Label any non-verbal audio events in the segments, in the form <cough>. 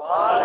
Allah.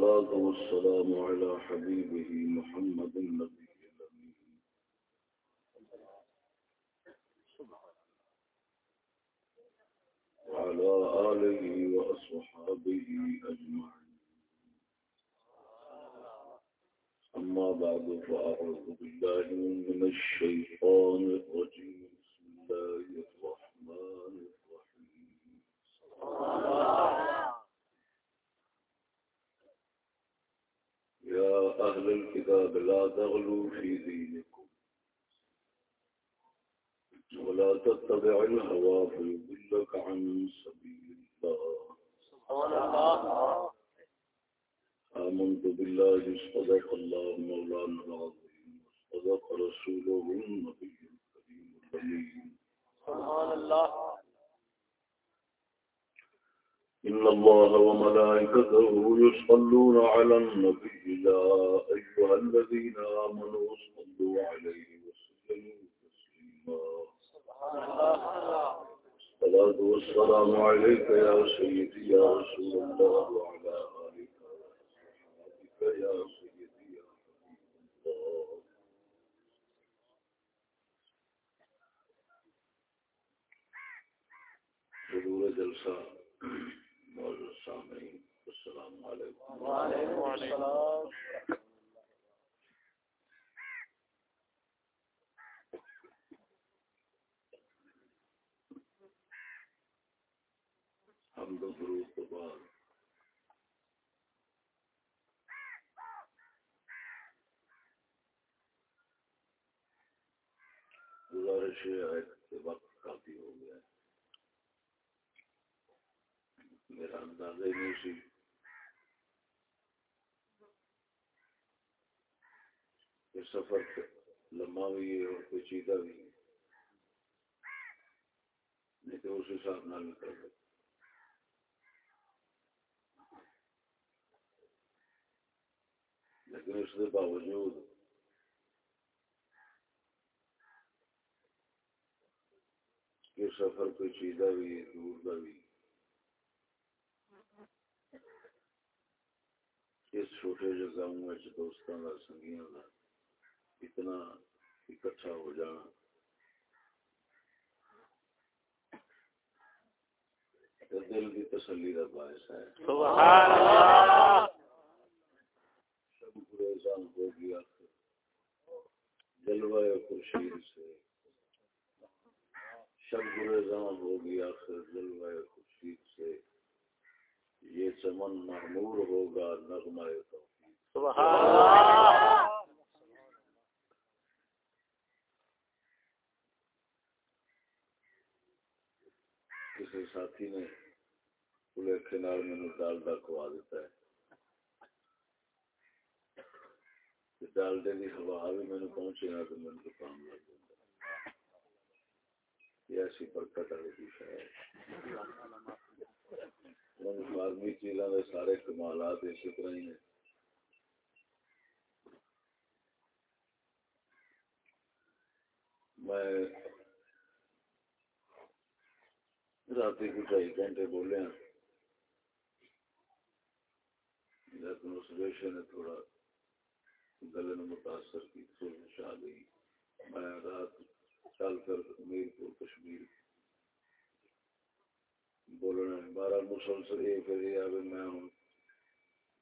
والصلاة والسلام على حبيبه محمد النبي وعلى آله وأصحابه أجمعين. أما بعد فأعوذ بالله من الشيطان الرجيم. أهل الكتاب لا تغلوا في دينكم ولا تتبع الهوى فيضلك عن سبيل الله. آمنت بالله صدق الله مولانا العظيم وصدق رسوله النبي الكريم الأمين. سبحان الله. إن الله وملائكته يصلون على النبي يا أيها الذين آمنوا صلوا عليه وسلموا تسليما. الصلاة والسلام عليك يا سيدي يا رسول الله وعلى آلك وصحبك يا سيدي يا حبيب الله. حضور جلسہ سامعين السلام عليكم. وعليكم السلام حمد و بعد گزارش ہے بیراندازه نشي په سفر لماوي او پیچیده وي نه ته اوس حساب نه لګي لیکن اس کے باوجود کہ سفر پیچیدہ بھی دور کا بھی اس چھوٹے گاؤں میں دوستوں کا سنگیاں کا اتنا اکٹھا ہو جانا۔ دل کی تسلی کا باعث ہے۔ سبحان اللہ۔ شب گریزان ہو گیا۔ جلوہ خورشید سے۔ شب گریزان ہو گیا۔ پھر جلوہ خورشید سے۔ یہ چمن معمور ہوگا نغمہ کسی ساتھی نے کنال میں ڈالڈا کھوا دیتا ہے۔ ڈالڈے کی ہوا بھی میرے پہنچے گا تو کو کام لگ یہ ایسی برکت والی ہے فارمی چیزوں کے سارے کمالات اسی طرح ہی ہیں۔ میں رات کو ڈھائی گھنٹے بولے ہیں۔ لیکن اس ویشے نے تھوڑا۔ گلے نے متاثر کی، سوچ آ گئی۔ میں رات چل کر میر پور کشمیر بولنا بارہ مسلسل یہ پھر یہ آگے میں ہوں۔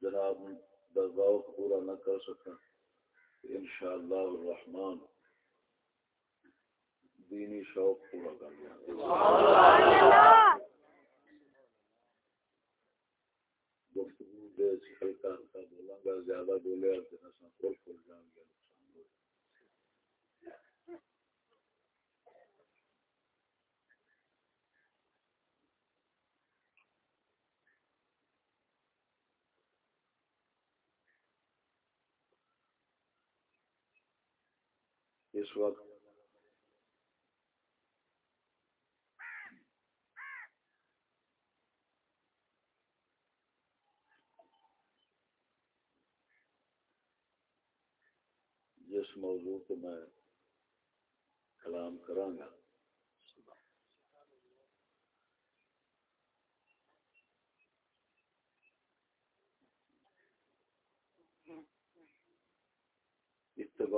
جناب دباؤ پورا نہ کر سکا انشاءاللہ الرحمن۔ دینی شوق پورا کر لیا۔ گفتگو دے ہلکا ہلکا بولاں گا، زیادہ بولے تو نسا کھول کھول جان گے نقصان ہو اس وقت۔ جس موضوع کو میں کلام کراں گا۔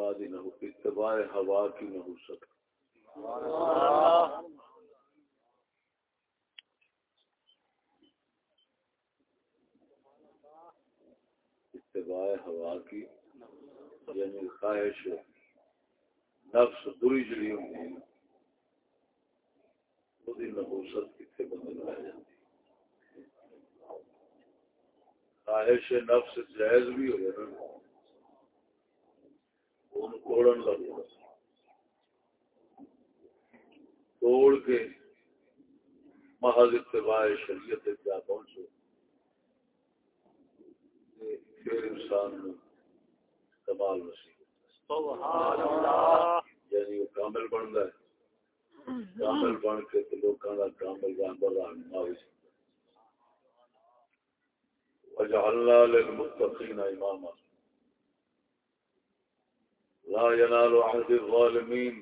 اتباع نہ ہو، اتباع ہوا کی نہ ہو سکتا۔ اتباع ہوا کی یعنی خواہش نفس بری جڑی ہوتی ہے وہی نبوست کتنے بندے رہ جاتی خواہش نفس جائز بھی ہو نا۔ توڑن لگا توڑ کے محض اتباع شریعت کیا پہنچو پھر انسان کمال نصیب یعنی وہ کامل بنتا ہے۔ کامل بن کے لوگوں کا کامل رحمر رہنما وجعلنا للمتقین اماما۔ لا ينال عهد الظالمین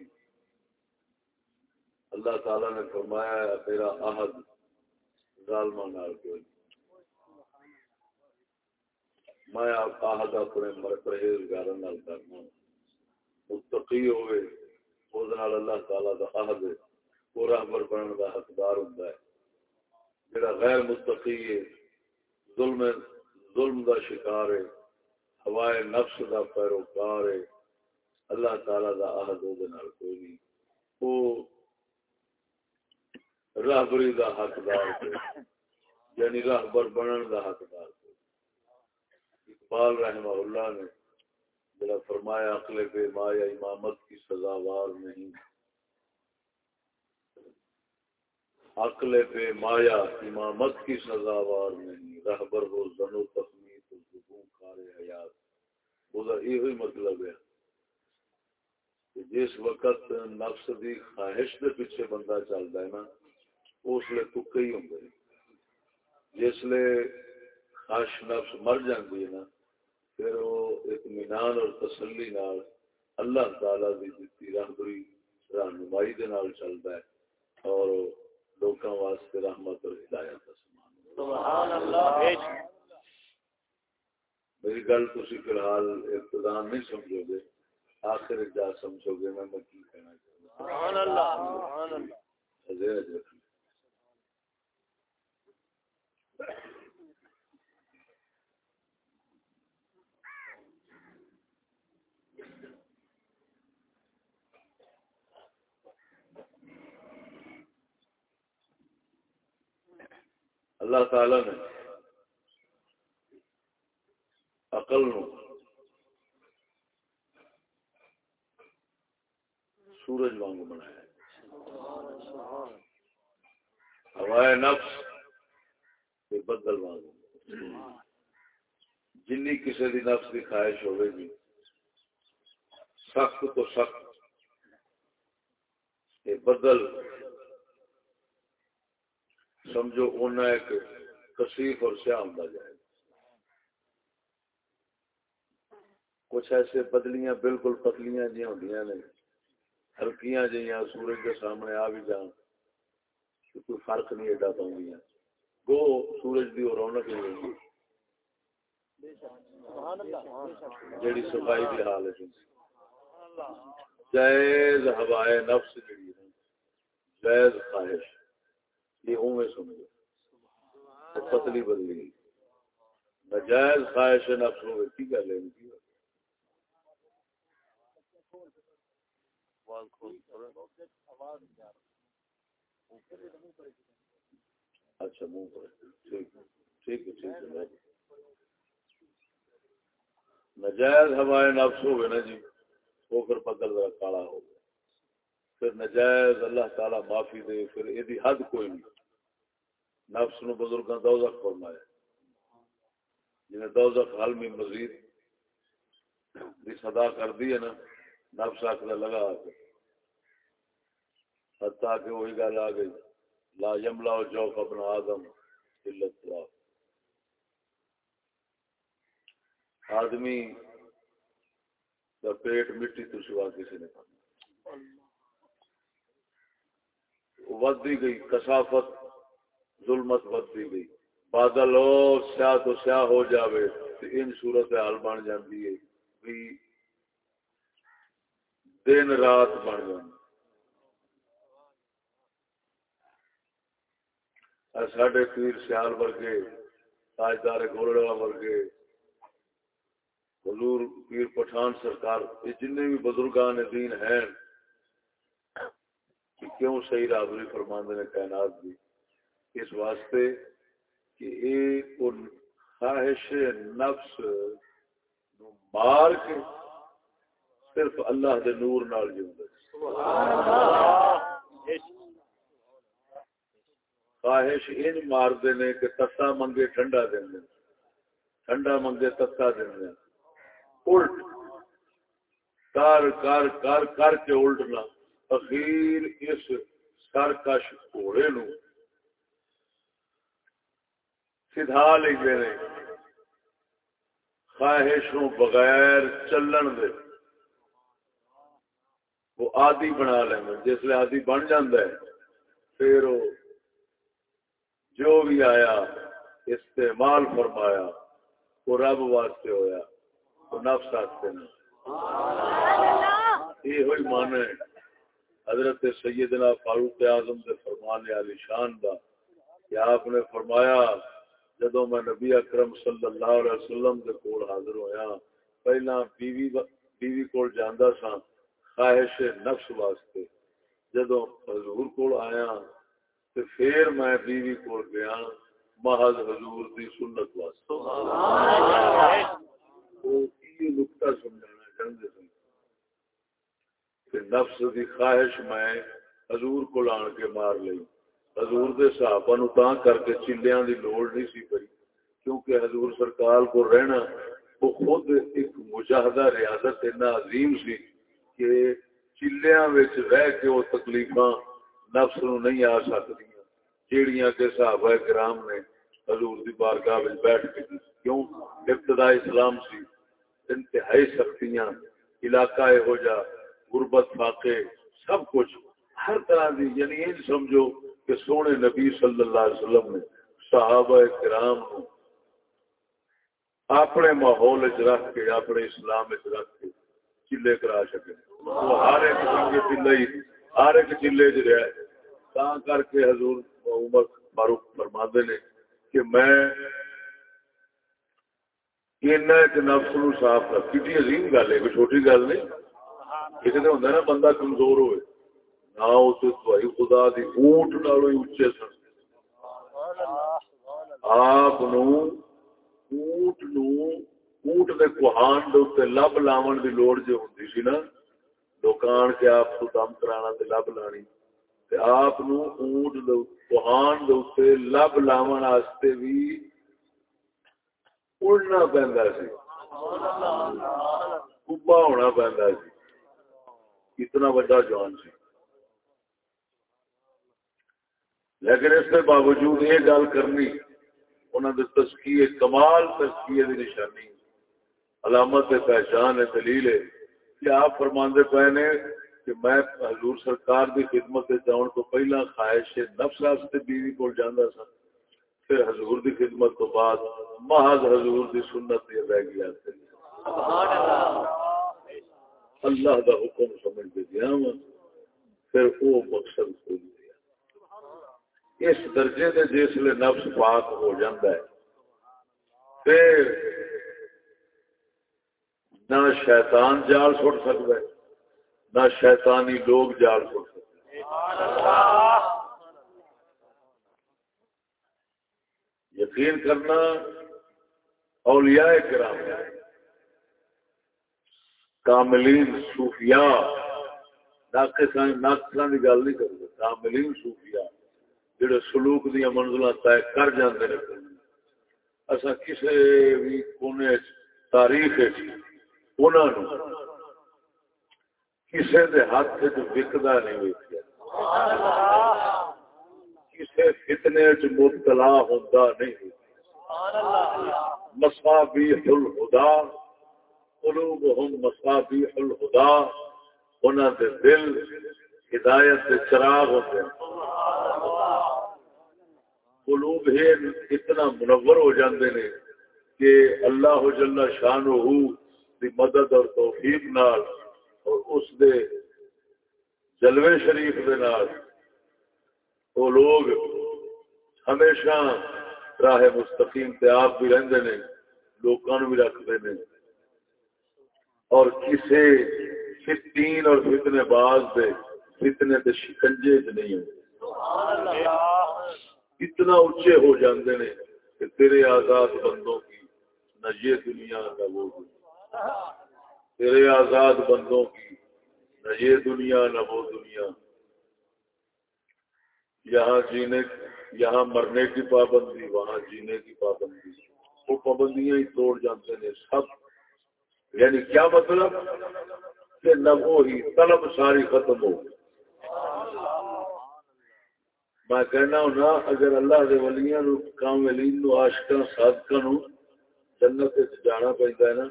اللہ تعالی نے فرمایا ہے میرا عہد ظالمان نال کوئی میں آپ عہد اپنے پرہیزگار نال کرنا متقی ہوئے، اس نال اللہ تعالی دا عہد وہ رہبر بننے دا حقدار ہوندا ہے۔ جڑا غیر متقی ہے، ظلم ظلم دا شکار ہے، ہوائے نفس دا پیروکار ہے۔ اللہ تعالی دا عہد دے نال کوئی نہیں۔ او راہبری دا حقدار ہے یعنی راہبر بنن دا حقدار ہے اقبال رحمہ اللہ نے جڑا فرمایا، عقل بے مایا امامت کی سزاوار نہیں۔ عقل بے مایا امامت کی سزاوار نہیں۔ رہبر ہو زنو تخمی تو زبوں کار حیات۔ وہ یہ مطلب ہے۔ جس وقت نفس دی خواہش دے پیچھے بندہ چلتا ہے نا اس لیے تکے ہی ہوں جس لیے خواہش نفس مر جاتی ہے نا پھر وہ اطمینان اور تسلی نال اللہ تعالی دی دیتی رہبری رہنمائی دے نال چلتا ہے اور لوکاں واسطے رحمت اور ہدایت کا سامان سبحان اللہ۔ میری گل تسی فی الحال ابتدا نہیں سمجھو گے۔ آخر جا سمجھو گے میں میں کی کہنا چاہوں اللہ تعالی نے عقل نو سورج وانگ بنایا ہوائے نفس بدل وانگ۔ جن کسی دی نفس کی خواہش ہوئے گی سخت تو سخت یہ بدل۔ سمجھو انہیں ایک اور سیاہ ہوں جائے۔ کچھ ایسے بدلیاں بالکل پتلیاں جی ہوں نے۔ ہلکیاں جہاں سورج کے سامنے آ بھی جان کوئی فرق نہیں ایڈا پاؤں گی گو، سورج کی رونق نہیں۔ ہوگی جیڑی صفائی کی حال ہے۔ جائز ہوائے نفس جڑی ہے۔ جائز خواہش۔ یہ اوے سمجھو۔ پتلی بدلی۔ نجائز خواہش نفس ہوئے کی گل ہے؟ اچھا منہ پر۔ ٹھیک ہے ٹھیک ہے۔ نجائز ہوائے نفس ہو گئے نا جی وہ پھر بدل ذرا کالا ہو گیا۔ پھر نجائز اللہ تعالی معافی دے، پھر یہ حد کوئی نہیں۔ نفس نو بزرگاں دوزخ فرمایا۔ جنہیں دوزخ حل میں مزید بھی صدا کر دی ہے نا، نفس آخر لگا کے حتیٰ کہ وہی گل آ گئی، لا یملا جوف اپنا آدم آدمی کا پیٹ مٹی تو سوا کسی نے کھانا۔ ودی گئی کسافت ظلمت ودی گئی۔ بادل ہو سیاہ تو سیاہ ہو جاوے تو ان صورت حال بن جاتی ہے۔ دن رات بن جاتی ساڈے پیر سیال ورگے تاجدار گولڑا ورگے حضور پیر پٹھان سرکار یہ جن بھی بزرگان دین ہیں کیوں صحیح رابری فرماندے نے کائنات بھی اس واسطے کہ ایک خواہش نفس مار کے صرف اللہ دے نور نال جیوندا خواہش ان مار نے کہ تتا منگے ٹھنڈا دیں دیں۔ ٹھنڈا منگے تتا دیں دیں۔ الٹ۔ کر کر کر کر کے الٹنا۔ اخیر اس سرکش گھوڑے نو۔ سدھا لے خواہشوں بغیر چلن دے۔ وہ آدی بنا لیں جس لیے آدی بن جاندہ ہے، پھر وہ جو بھی آیا استعمال فرمایا وہ رب واسطے ہویا وہ نفس آتے نا یہ ہوئی مانے حضرت سیدنا فاروق اعظم سے فرمانے علی شان دا کہ آپ نے فرمایا جدو میں نبی اکرم صلی اللہ علیہ وسلم کے کول حاضر ہویا پہلا بیوی بیوی کول جاندا سا خواہش نفس واسطے۔ جدو حضور کول آیا تو پھر میں بیوی کول گیا محض حضور دی سنت واسطے۔ وہ یہ نقطہ سمجھانا چاہتے ہیں کہ نفس دی خواہش میں حضور کو لان کے مار لئی۔ حضور دے صحابہ نو تاں کر کے چلیاں دی لوڑ نہیں سی پئی کیونکہ حضور سرکار کو رہنا وہ خود ایک مجاہدہ ریاضت اتنا عظیم سی کہ چلیاں وچ رہ کے وہ تکلیفاں نفس نو نہیں آ سکتی جیڑیاں کے صحابہ کرام نے حضور دی بارگاہ وچ بیٹھ کے کیوں؟ ابتدا اسلام سی، انتہائی سختیاں، علاقہ ہو جا، غربت، فاقے، سب کچھ۔ ہر طرح دی یعنی یہ سمجھو کہ سونے نبی صلی اللہ علیہ وسلم نے صحابہ کرام نو اپنے ماحول رکھ کے، اپنے اسلام رکھ کے چلے کرا سکے وہ ہر ایک چلے ہر ایک چلے چ رہا تا کر کے حضور عمر فاروق فرما نے کہ میں نفس نو صاف رکھ۔ کی عظیم گل ہے، کوئی چھوٹی گل نہیں۔ کسی نے ہوں نا، بندہ کمزور ہوئے۔ نہ اس خدا دی اونٹ نالوں اچے سن۔ آپ اونٹ نو، اونٹ دے کوہان دے لب لاون دی لوڑ جو ہوندی سی نا دکان کے آپ کو دم کرانا تے لب لانی، تے آپ نو اونٹ دے کوہان دے لب لاون واسطے بھی اڑنا پہنتا سی۔ کبا ہونا پہنتا سی۔ اتنا بڑا جوان سی۔ لیکن اس کے باوجود یہ گل کرنی انہوں نے تسکیے کمال تسکیے کی نشانی۔ علامت پہچان ہے، دلیل ہے۔ کہ آپ فرماندے پے نے کہ میں حضور سرکار دی خدمت جاؤن تو پہلا خواہش نفس واسطے بیوی کو جانا سا پھر حضور دی خدمت تو بعد محض حضور دی سنت یہ رہ گیا اللہ۔ دا حکم سمجھ دے دیا پھر وہ مقصد ہو اس درجے دے جس لیے نفس پاک ہو جاندہ ہے۔ پھر نہ شیطان جال سٹ سکتا ہے، نہ شیطانی لوگ جال سٹ سکتے یقین کرنا اولیاء کرام کاملین صوفیاء ناقصان کی گل نہیں کرتے۔ کاملین صوفیاء، جڑے سلوک دیا منزل طے کر جاندے نے۔ اسا کسے بھی کونے تاریخ انہاں نو کسی کے ہاتھ وکدا نہیں ویکیا کسی فتنے چ مبتلا ہوتا نہیں مساوی الہدا قلوبهم مصابیح الہدا، انہاں دے دل ہدایت دے چراغ ہوتے قلوب ہے اتنا منور ہو جاندے نے کہ اللہ جل شانہ دی مدد اور توفیق نال اور اس دے جلوے شریف دے نال وہ لوگ ہمیشہ راہ مستقیم تے آپ بھی رہندے نے، لوکاں بھی رکھتے ہیں اور کسے فتین اور فتنے باز دے، فتنے دے شکنجے چ نہیں ہوں۔ اتنا اچھے ہو جاندے نے کہ تیرے آزاد بندوں کی نہ یہ دنیا نہ وہ دنیا۔ تیرے آزاد بندوں کی، نہ یہ دنیا، نہ وہ دنیا۔ یہاں جینے، یہاں مرنے کی پابندی، وہاں جینے کی پابندی۔ وہ پابندیاں ہی توڑ جاتے ہیں سب۔ یعنی کیا مطلب؟ کہ نہ وہ ہی طلب ساری ختم ہو۔ میں کہنا ہونا اگر اللہ دے ولیاں نو کاملین نو، عاشقاں، صادقاں نو جنت وچ جانا پیندا ہے نا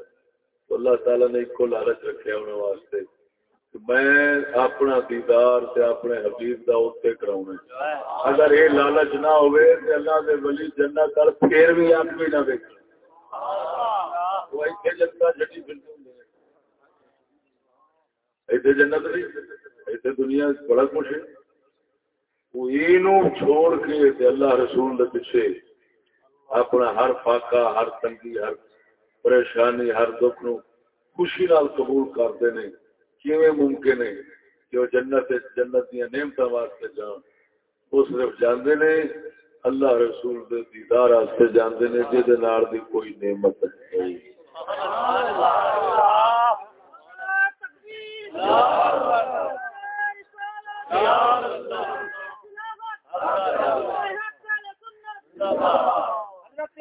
تو اللہ تعالی نے ایک لالچ رکھیا انہاں واسطے میں اپنا دیدار تے اپنے حبیب دا اوتے کراونا اگر یہ لالچ نہ ہوئے تے اللہ دے ولی جنت تر پھر بھی اپ بھی نہ دیکھ وہ ایتھے جنتا جٹی پھرتے ایتھے جنت نہیں، ایتھے دنیا بڑا کچھ ہے۔ چھوڑ کے اللہ رسول دے پیچھے اپنا ہر فاقہ، ہر تنگی، ہر پریشانی ہر دکھ نو خوشی نال قبول کرتے ہیں کیویں ممکن ہے کہ وہ جنت جنت دیا نعمت واسطے جان؟ وہ صرف جاندے نے اللہ رسول دے دیدار واسطے جاندے نے جے دے نال دی کوئی نعمت نہیں۔ اللہ۔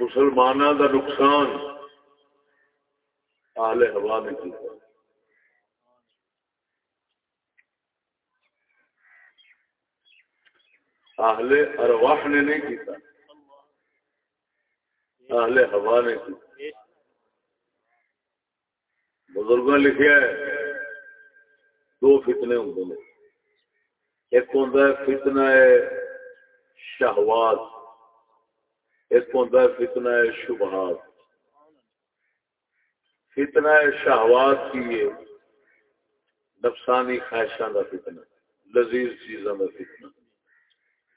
مسلمانوں کا نقصان آل ہوا نے کیا آہل ارواح نے نہیں کیتا۔ آہل ہوا نے کی بزرگوں لکھا ہے، دو فتنے ہوں ایک ہوں فتنہ ہے شہوات۔ ایک ہوتا ہے فتنہ شبہات۔ فتنہ شہوات کی یہ نفسانی خواہشاں کا فتنہ، لذیذ چیزوں کا فتنہ۔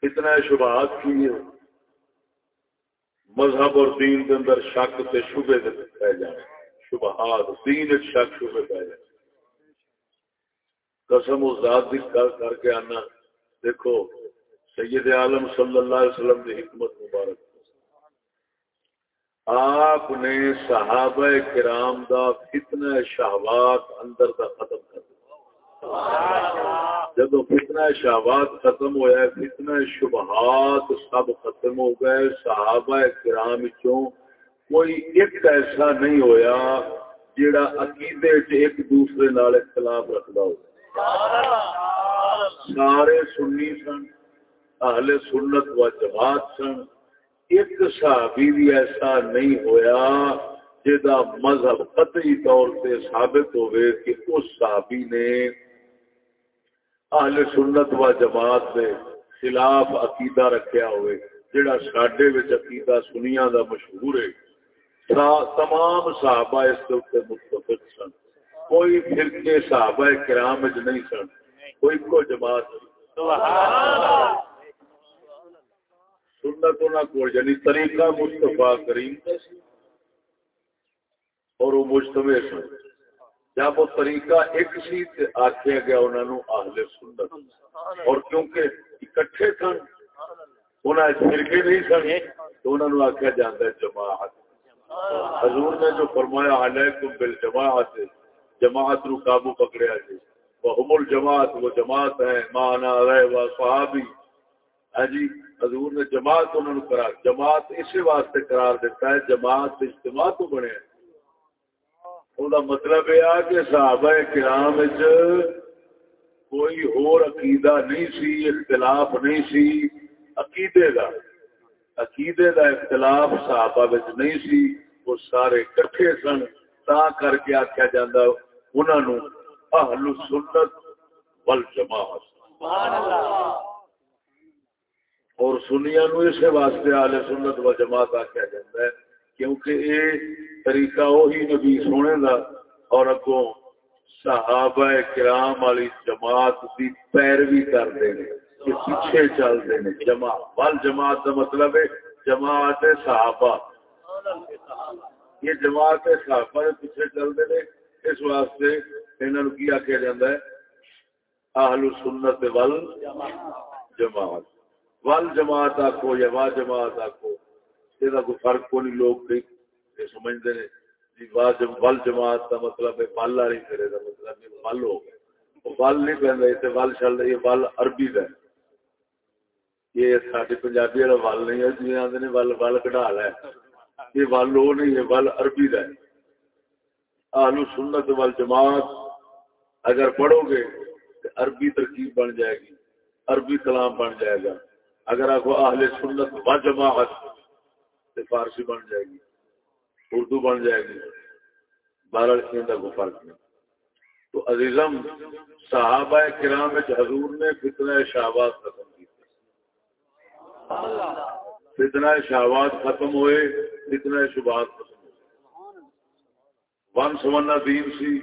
فتنہ شبہات کی یہ مذہب اور دین کے اندر شک سے شبے پہ جائے شبہات، دین شک شبے پہ جائے قسم و ذات کر کر کے آنا، دیکھو، سید عالم صلی اللہ علیہ وسلم کی حکمت مبارک۔ آپ نے صحابہ کرام دا فتنہ شہوات اندر دا ختم کر دیا۔ جب فتنہ شہوات ختم ہوا فتنہ شبہات سب ختم ہو گئے۔ صحابہ کرام چوں کوئی ایک ایسا نہیں ہویا جیڑا عقیدے ایک دوسرے نال اختلاف رکھتا ہو۔ سارے سنی سن، اہل سنت و جماعت سن ایک صحابی بھی ایسا نہیں ہویا جدا مذہب قطعی طور سے ثابت ہوئے کہ اس صحابی نے اہل سنت و جماعت کے خلاف عقیدہ رکھیا ہوئے جڑا ساڈے وچ عقیدہ سنیا دا مشہور ہے۔ تمام صحابہ اس کے اوپر متفق سن۔ کوئی فرقے صحابہ کرام وچ نہیں سن، کوئی کو جماعت سبحان سنت کو یعنی طریقہ مستفا کریم اور وہ مجتمع سن۔ جب وہ طریقہ ایک سی آخیا گیا انہوں نے آہل سنت۔ اور کیونکہ اکٹھے سن انہیں فرقے نہیں سن، تو انہوں نے آخیا جاتا ہے جماعت۔ حضور نے جو فرمایا، علیکم بالجماعت، جماعت رو قابو پکڑیا جی۔ وہ الجماعت، وہ جماعت ہے مانا رہے وہ صحابی۔ ہاں جی حضور نے جماعت انہوں نے قرار جماعت اسی واسطے قرار دیتا ہے، جماعت اجتماع تو بنے۔ وہ مطلب یہ کہ صحابہ کرام کوئی اور عقیدہ نہیں سی، اختلاف نہیں سی۔ عقیدے کا عقیدے کا اختلاف صحابہ نہیں سی۔ وہ سارے کٹھے سن۔ تا کر کے آخیا جا انہوں اہل سنت ول جماعت اور سنیا نو اس واسطے آل سنت و جماعت آخیا جا ہے، کیونکہ یہ طریقہ وہی نبی سونے کا اور اگوں صحابہ کرام والی جماعت کی پیروی کرتے ہیں، کہ پیچھے چلتے ہیں، جماعت۔ ول جماعت کا مطلب ہے جماعت صحابہ۔ یہ جماعت صحابہ کے پیچھے چلتے ہیں، اس واسطے انہوں کی آخیا جا ہے؟ آہل سنت ول جماعت۔ ول جماعت آخو یا وا جماعت آخو یہ کوئی فرق کو نہیں لوگ سمجھتے ہیں ول جماعت کا مطلب ہے بل والی کرے کا مطلب بل ہو گیا بل نہیں پہ ول چل رہی ہے بل عربی کا یہ سارے پنجابی والا ول نہیں ہے جی آدھے ول ول کٹا ہے۔ یہ ول وہ نہیں ہے ول عربی کا ہے۔ آلو سنت وال جماعت، اگر پڑھو گے تو عربی ترکیب بن جائے گی، عربی کلام بن جائے گا۔ اگر آپ اہل سنت و جماعت تو فارسی بن جائے گی، اردو بن جائے گی، بارہ کا کوئی فرق نہیں۔ تو عزیزم، صحابہ کرام حضور نے فتنہ شہباز ختم کی۔ فتنہ شہباز ختم ہوئے، فتنہ شبہات ختم ون سمنا دین سی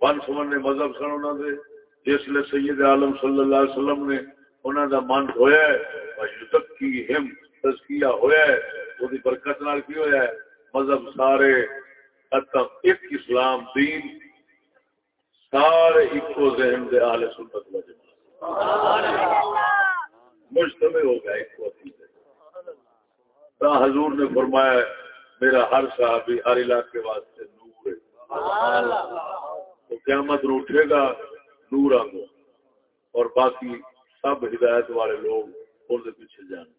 ون سمنے مذہب سن انہوں نے جس لیے سید عالم صلی اللہ علیہ وسلم نے انہوں دا من ہویا ہے یتقی ہم تزکیہ ہویا ہے وہ برکت نال کی ہویا ہے۔ مذہب سارے ختم ایک اسلام دین، سارے ایکو ذہن دے آل سنت و مجتمع ہو گیا ایک وقت حضور نے فرمایا، میرا ہر صحابی ہر علاقے واسطے نور تو قیامت رو اٹھے گا، نور آگ اور باقی سب ہدایت والے لوگ اور پیچھے جان۔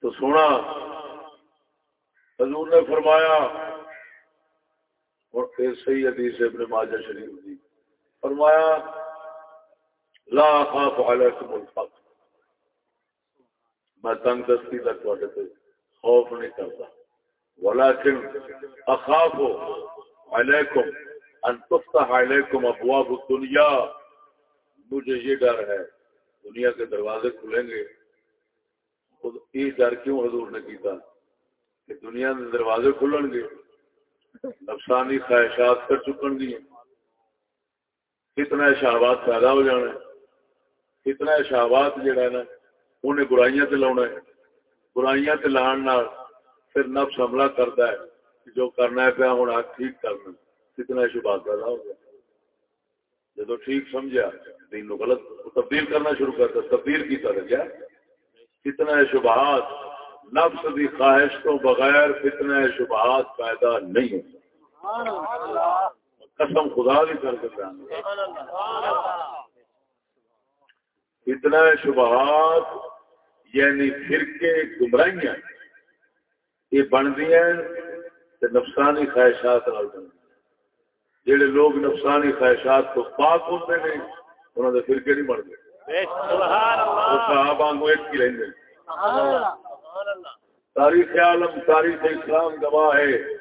تو سونا، حضور نے فرمایا، اور پھر صحیح حدیث ابن ماجہ شریف جی فرمایا، لا خاف علیکم الفقر۔ میں تنگ دستی تک خوف نہیں کرتا۔ ولكن اخاف عليكم ان تفتح عليكم ابواب الدنيا مجھے یہ ڈر ہے، دنیا کے دروازے کھلیں گے۔ یہ ڈر کیوں حضور نے کیتا؟ کہ دنیا کے دروازے کھلن گے۔ نفسانی خواہشات کر چکن گی۔ کتنا شہبات پیدا ہو جانا ہے۔ کتنا شہبات جڑا ہے نا، انہیں برائیاں تے لاؤنا ہے۔ برائیاں تے لان پھر نفس حملہ کرتا ہے جو کرنا ہے پیا ہوں ٹھیک کرنا۔ کتنا شبہ پیدا ہو گیا جب ٹھیک سمجھا۔ دین نو غلط تبدیل کرنا شروع کرتا تبدیل کی طرح کیا؟ کتنا شبہات نفس کی خواہش تو بغیر کتنا شبہات پیدا نہیں ہوتا قسم خدا بھی کر کے اتنا شبہات یعنی فرقے، گمراہیاں، یہ بنتی ہیں نفسانی خواہشات جہے لوگ نفسانی خواہشات تو پاک ہوتے ہیں انہوں نے فرقے نہیں بنتے۔ تاریخ عالم تاریخ اسلام گواہ ہے۔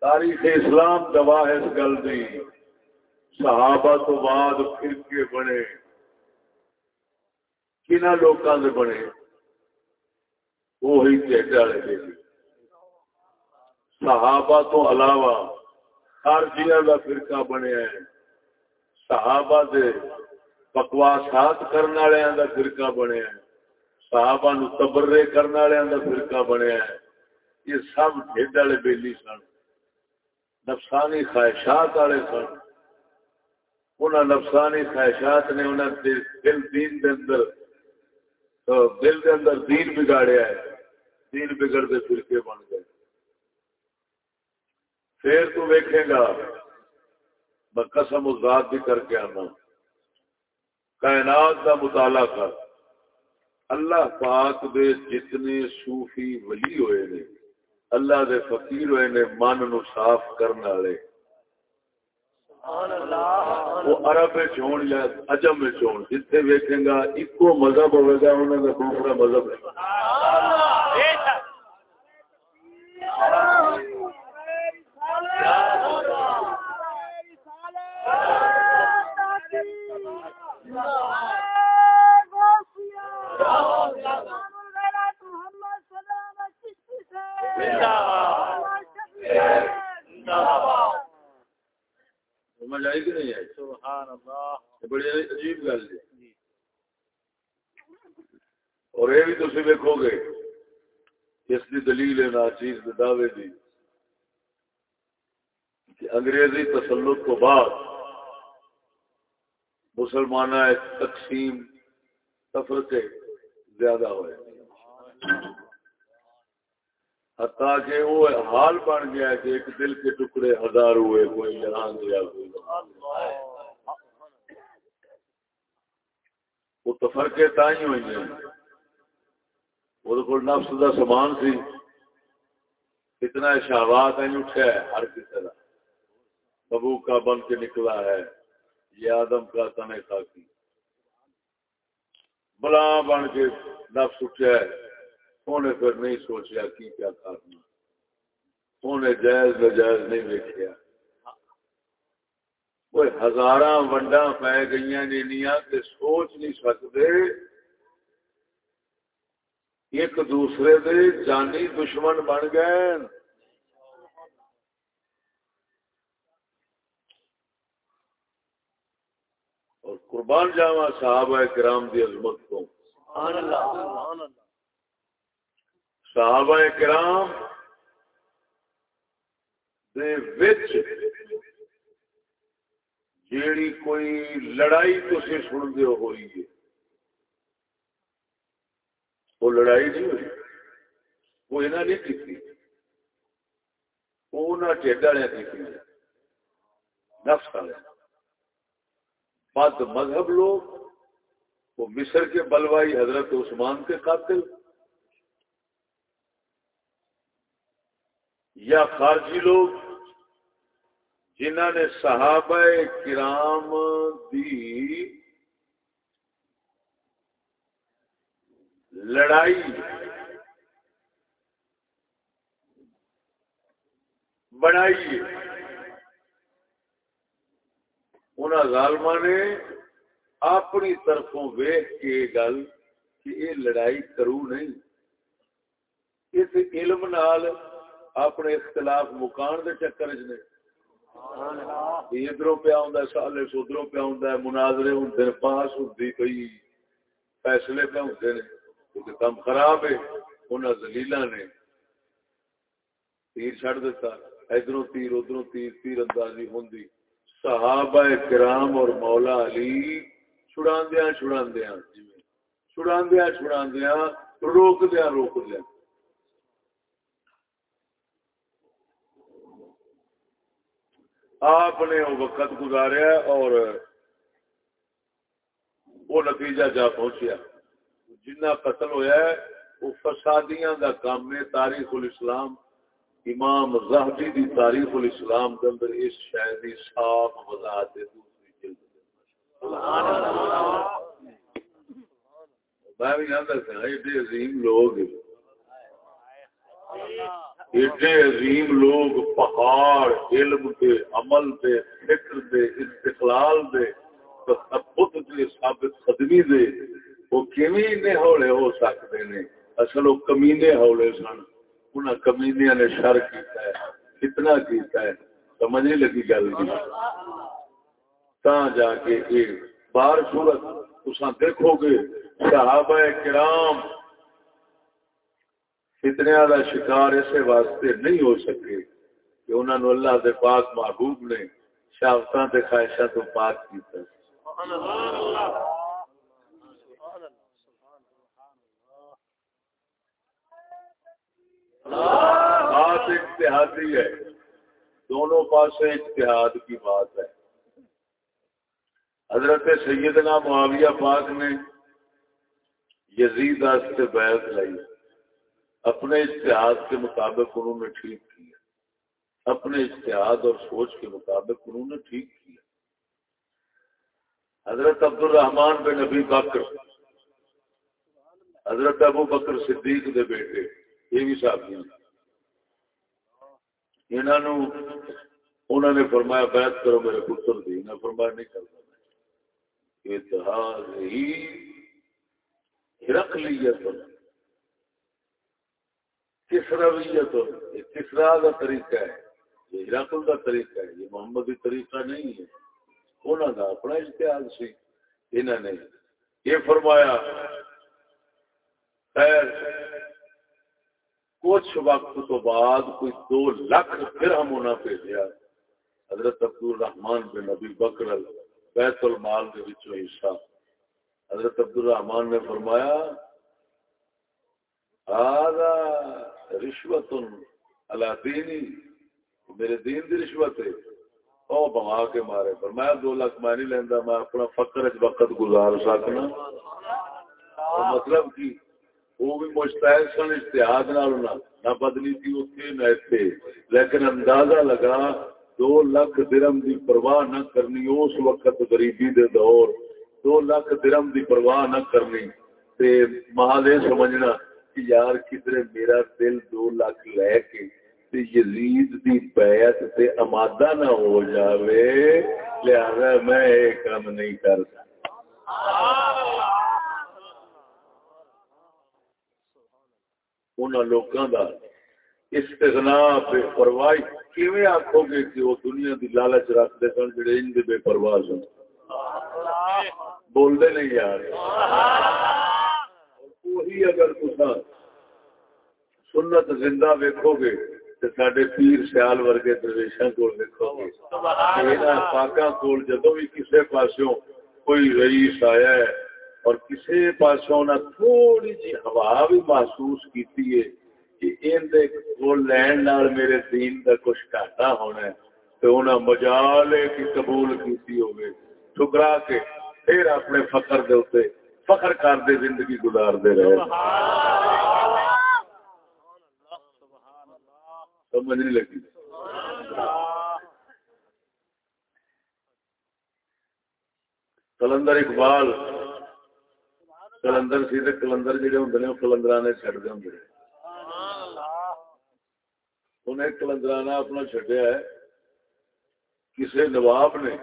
تاریخ اسلام گواہ ہے اس گل کی صحابہ تو بعد فرقے بنے۔ کنہ لوگوں سے بنے۔ وہی والے صحابہ تو علاوہ ہر کا فرقہ بنیا ہے صحابہ دے بکواسات کرنے والوں کا فرقہ بنیا ہے صحابہ نو تبرے کرنے والوں کا فرقہ بنیا ہے یہ سب ڈھڈ والے بیلی سن۔ نفسانی خواہشات والے سن۔ انہوں نفسانی خواہشات نے انہوں دل دین دے اندر دل دے اندر دین بگاڑیا ہے۔ دین بگڑتے فرقے بن گئے۔ پھر تو ویکھے گا۔ میں قسم ذات بھی کر کے آنا۔ کائنات کا مطالعہ کر۔ اللہ پاک دے جتنے صوفی ولی ہوئے نے، اللہ دے فقیر ہوئے نے، من نو صاف کرنے والے۔ وہ عرب چون یا اجم چون جتنے ویکھیں گا ایکو مذہب ہوئے گا انہوں کا دوسرا مذہب ہے۔ سمجھ آئی کہ نہیں آئی سبحان اللہ بڑی عجیب گل ہے اور یہ بھی تھی ویکو گے اس کی دلیل ہے ناچیز دعوے کہ انگریزی تسلط تو بعد مسلمان تقسیم تفرقے زیادہ ہوئے حتیٰ کہ وہ حال بن گیا کہ ایک دل کے ٹکڑے ہزار ہوئے، کوئی جہان دیا کوئی وہ تو فرقے تھی ہوئی ہیں۔ وہ تو نفس کا سامان سی۔ اتنا شہوات اٹھا ہے ہر کسی کا ببو کا بن کے نکلا ہے۔ یہ آدم کا تنے خاکی۔ بلا بن کے نفس اٹھا ہے انہیں پھر نہیں سوچیا کی کیا کرنا انہیں جائز نجائز نہیں ویکیا کوئی ہزار ونڈا پی گئی تے سوچ نہیں سکتے ایک دوسرے دے جانی دشمن بن گئے اور قربان جاوا صحابہ کرام دی عظمت کو۔ صحابہ کرام دے وچ جیڑی کوئی لڑائی تو سے سن دے ہوئی ہے۔ وہ لڑائی نہیں ہوئی وہ انہیں نہیں کی وہ انہیں ٹھیک والے کی نفس والے۔ بد مذہب لوگ وہ مصر کے بلوائی حضرت عثمان کے قاتل یا خارجی لوگ جنہوں نے صحابہ کرام دی لڑائی بنائی ظالم نے اپنی طرفوں ویخ کے گل کہ یہ لڑائی کرو نہیں۔ اس علم نال اپنے اختلاف مکان دے چکر چ ادھر پیا ہوں ادھر پیا ہوں مناظرے ہوں پاس ہوتی پی فیصلے پہ ہیں۔ کیونکہ کام خراب ہے انہوں دلیل نے۔ تیر چڑ دیتا ادھر تیر ادھر تیر تیر اندازی ہوں صحابہ کرام اور مولا علی چھڑاندیا چھڑاندیا چھڑاندیا چھڑاندیا روک دیا روک دیا آپ نے وہ وقت گزاریا اور وہ نتیجہ جا پہنچیا۔ جنہ قتل ہویا ہے، وہ فسادیاں دا کام ہے، تاریخ الاسلام امام زہبی دی تاریخ الاسلام کے اندر اس شہر کی صاف وضاحت ہے دوسری جلد سبحان اللہ۔ میں بھی یاد رکھا ایڈے عظیم لوگ ایڈے عظیم لوگ پہاڑ، علم دے، عمل دے، فکر دے، استقلال دے، تثبت دے، ثابت قدمی دے۔ وہ کیویں نے ہولے ہو سکتے نے اصل وہ کمینے ہولے سن۔ انہاں کمینیاں نے شر کیتا ہے کتنا کیتا ہے۔ سمجھ نہیں لگی گل جی۔ کی تا جا کے یہ بار صورت تساں دیکھو گے، صحابہ کرام فتنیا کا شکار اسے واسطے نہیں ہو سکے کہ انہوں نے اللہ دے پاک محبوب نے شافتوں کے خواہشوں تو پاک کیا بات اتحادی ہے۔ دونوں پاسے اتحاد کی بات ہے۔ حضرت سیدنا معاویہ پاک نے یزید سے بیعت لائی۔ اپنے اتحاد کے مطابق انہوں نے ٹھیک کیا۔ اپنے اتحاد اور سوچ کے مطابق انہوں نے ٹھیک کیا۔ حضرت عبد الرحمان بن نبی بکر، حضرت ابو بکر صدیق دے بیٹے یہ بھی ساتھی انہوں نے فرمایا، بیعت کرو میرے پتر دی۔ نہ فرمایا، نہیں کرتا۔ اتحاد ہی رکھ لیت کس رویت کسرا کا طریقہ ہے۔ یہ ہرقل کا طریقہ ہے۔ یہ محمدی طریقہ نہیں ہے۔ انہوں کا اپنا اشتہار سی۔ انہوں نے یہ فرمایا، خیر کچھ وقت تو بعد کوئی دو لاکھ پھر ہم انہیں بھیجا حضرت عبد الرحمان بن نبی بکر بیت المال کے بچوں حصہ۔ حضرت عبد الرحمان نے فرمایا آدھا رشوت اللہ دینی میرے دین دی رشوت ہے۔ او بہا کے مارے۔ فرمایا دو لاکھ میں نہیں لینا میں اپنا فکر وقت گزار سکنا۔ مطلب کی؟ وہ بھی مستحد سن، اشتہاد نہ بدلی تھی اتنے نہ اتنے لیکن اندازہ لگا، دو لاکھ درم دی پرواہ نہ کرنی، اس وقت غریبی دے دور۔ دو لاکھ درم دی پرواہ نہ کرنی۔ تے محال سمجھنا کہ یار کدھر میرا دل دو لاکھ لے کے تے یزید دی بیعت تے امادہ نہ ہو جاوے، لہذا میں ایک کام نہیں کر سکتا۔ انہاں لوکاں دا استغنا بے پرواہی کیویں آکھو گے کہ وہ دنیا دی لالچ رکھتے سن جڑے ان دے بے پرواہ سن؟ بول دے نہیں یار۔ وہی اگر تسا سنت زندہ ویکھو گے تے ساڈے پیر سیال ورگے درویشاں کول ویکھو گے۔ انہاں پاکاں کول جدوں بھی کسے پاسوں کوئی رئیس آیا ہے اور کسے پاسوں نہ تھوڑی جی ہوا بھی محسوس کیتی ہے لین میرے دین کا کچھ گھاٹا ہونا ہے تو انہیں مجالے کی قبول کی ہوگی ٹھکرا کے پھر اپنے فخر دے اتنے فخر کرتے زندگی گزارتے رہے۔ سمجھ نہیں لگی۔ کلندر اقبال کلندر سی کلندر جہے ہوں کلندر نے چڑھتے ہوں انہیں کلندرانہ اپنا چڈیا ہے کسی نواب نے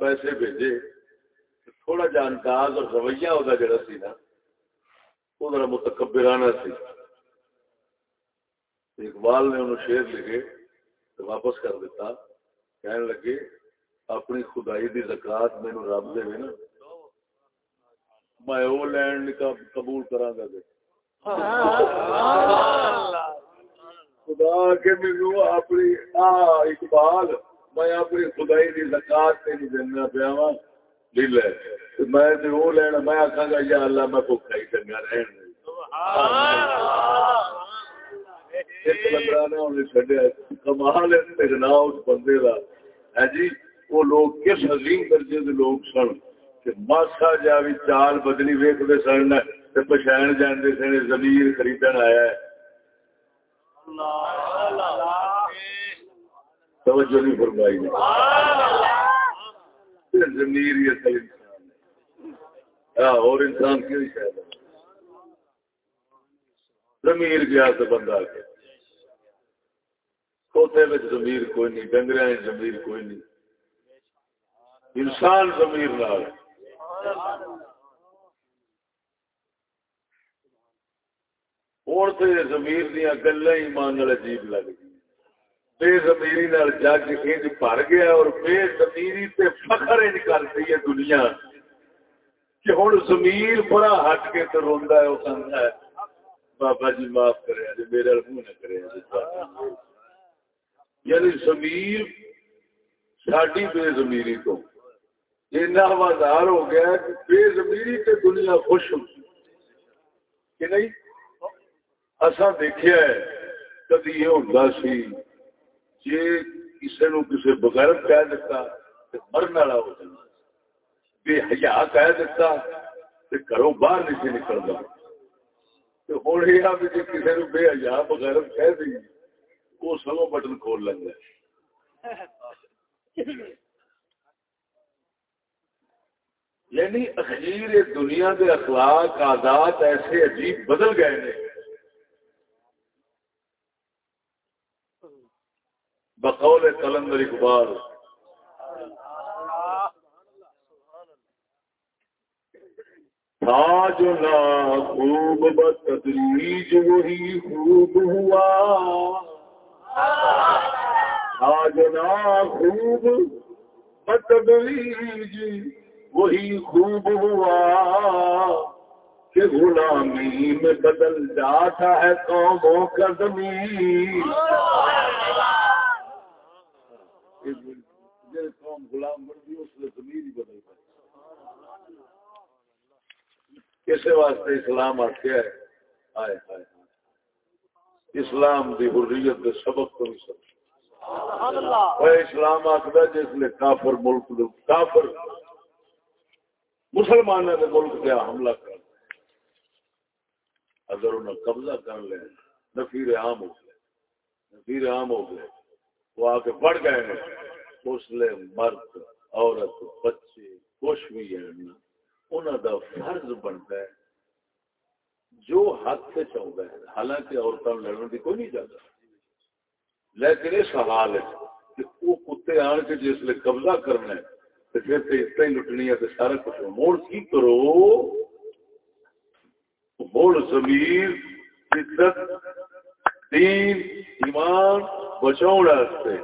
پیسے بھیجے تھوڑا جا انداز اور رویہ وہ جڑا سی نا وہ ذرا متکبرانہ سی اقبال نے انہوں شیر لکھے تو واپس کر دیتا کہنے لگے اپنی خدائی دی زکات مینو رب دے نا میں وہ لین قبول کرا گا خدا کے مینو اپنی اقبال میں اپنی خدائی کی زکات تین دینا پیا وا میں وہ لینا میں آخا گا یا اللہ میں بھوکا ہی چنگا رہن کمال بندے کا ہے جی وہ لوگ کس عظیم درجے کے لوگ سن۔ ماسا جا بھی چال بدلی ویکتے سن پچھان جانے سن زمین خریدن آیا ہے۔ توجہ نہیں فرمائی۔ ضمیر ہی اصل انسان اور انسان کیوں شاید زمیر گیا تو بندہ کے کھوتے میں زمیر کوئی نہیں ڈنگر زمیر کوئی نہیں۔ انسان زمیر نہ ہوں تو زمیر دیا گلا ایمان عجیب لگ گئی۔ بے زمیری جگ انج بھر گیا اور بے زمیری تے فخر انج کرتی ہے دنیا۔ کہ ہوں زمیر بڑا ہٹ کے تو روا ہے وہ کہتا ہے۔ بابا جی معاف کرے جی میرے منہ نہ کرے یعنی زمیر ساڈی بے زمیری تو۔ اتنا ہو گیا کہ بے زمیری تے دنیا خوش ہو۔ کہ نہیں؟ اصا دیکھا ہے، کدی یہ ہوتا سی جی کسی نو کسی بغیر کہہ دیتا تو مرن والا ہو جانا۔ بے حیا کہہ دیتا تو گھروں باہر نہیں سے نکلتا تو ہوں یہ جی کسی بے حیا بغیر کہہ دی وہ سگوں بٹن کھول لیں <laughs> یعنی اخیر دنیا کے اخلاق آدات ایسے عجیب بدل گئے ہیں۔ بقول کلندر اقبال۔ تھا جو نا خوب بتدریج وہی خوب ہوا۔ تھا جو نا خوب بتدریج وہی خوب ہوا کہ غلامی میں بدل جاتا ہے قوموں کا زمین۔ قوم غلام بن گئی اس لیے زمین ہی بدل گئی واسطے اسلام آتے ہے۔ آئے آئے اسلام دی حریت کے سبق تو بھی سب اسلام آخر جس لیے کافر ملک کافر مسلمانوں کے ملک پہ حملہ کر اگر انہیں قبضہ کر لیں، نفیر عام ہو گئے۔ نفیر عام ہو گئے۔ وہ آ کے بڑھ گئے ہیں۔ اس لیے مرد، عورت، بچے کچھ بھی ہیں انہوں کا فرض بنتا ہے۔ جو حد سے چاہتا ہے، حالانکہ عورتوں لڑنے کی کوئی نہیں چاہتا۔ لیکن اس حال ہے کہ وہ کتے آن کے جس لیے قبضہ کرنا ہے تو پھر تو اس طرح لٹنی ہے تو سارا کچھ موڑ کی کرو۔ موڑ زمین عزت، دین، ایمان بچاؤ واسطے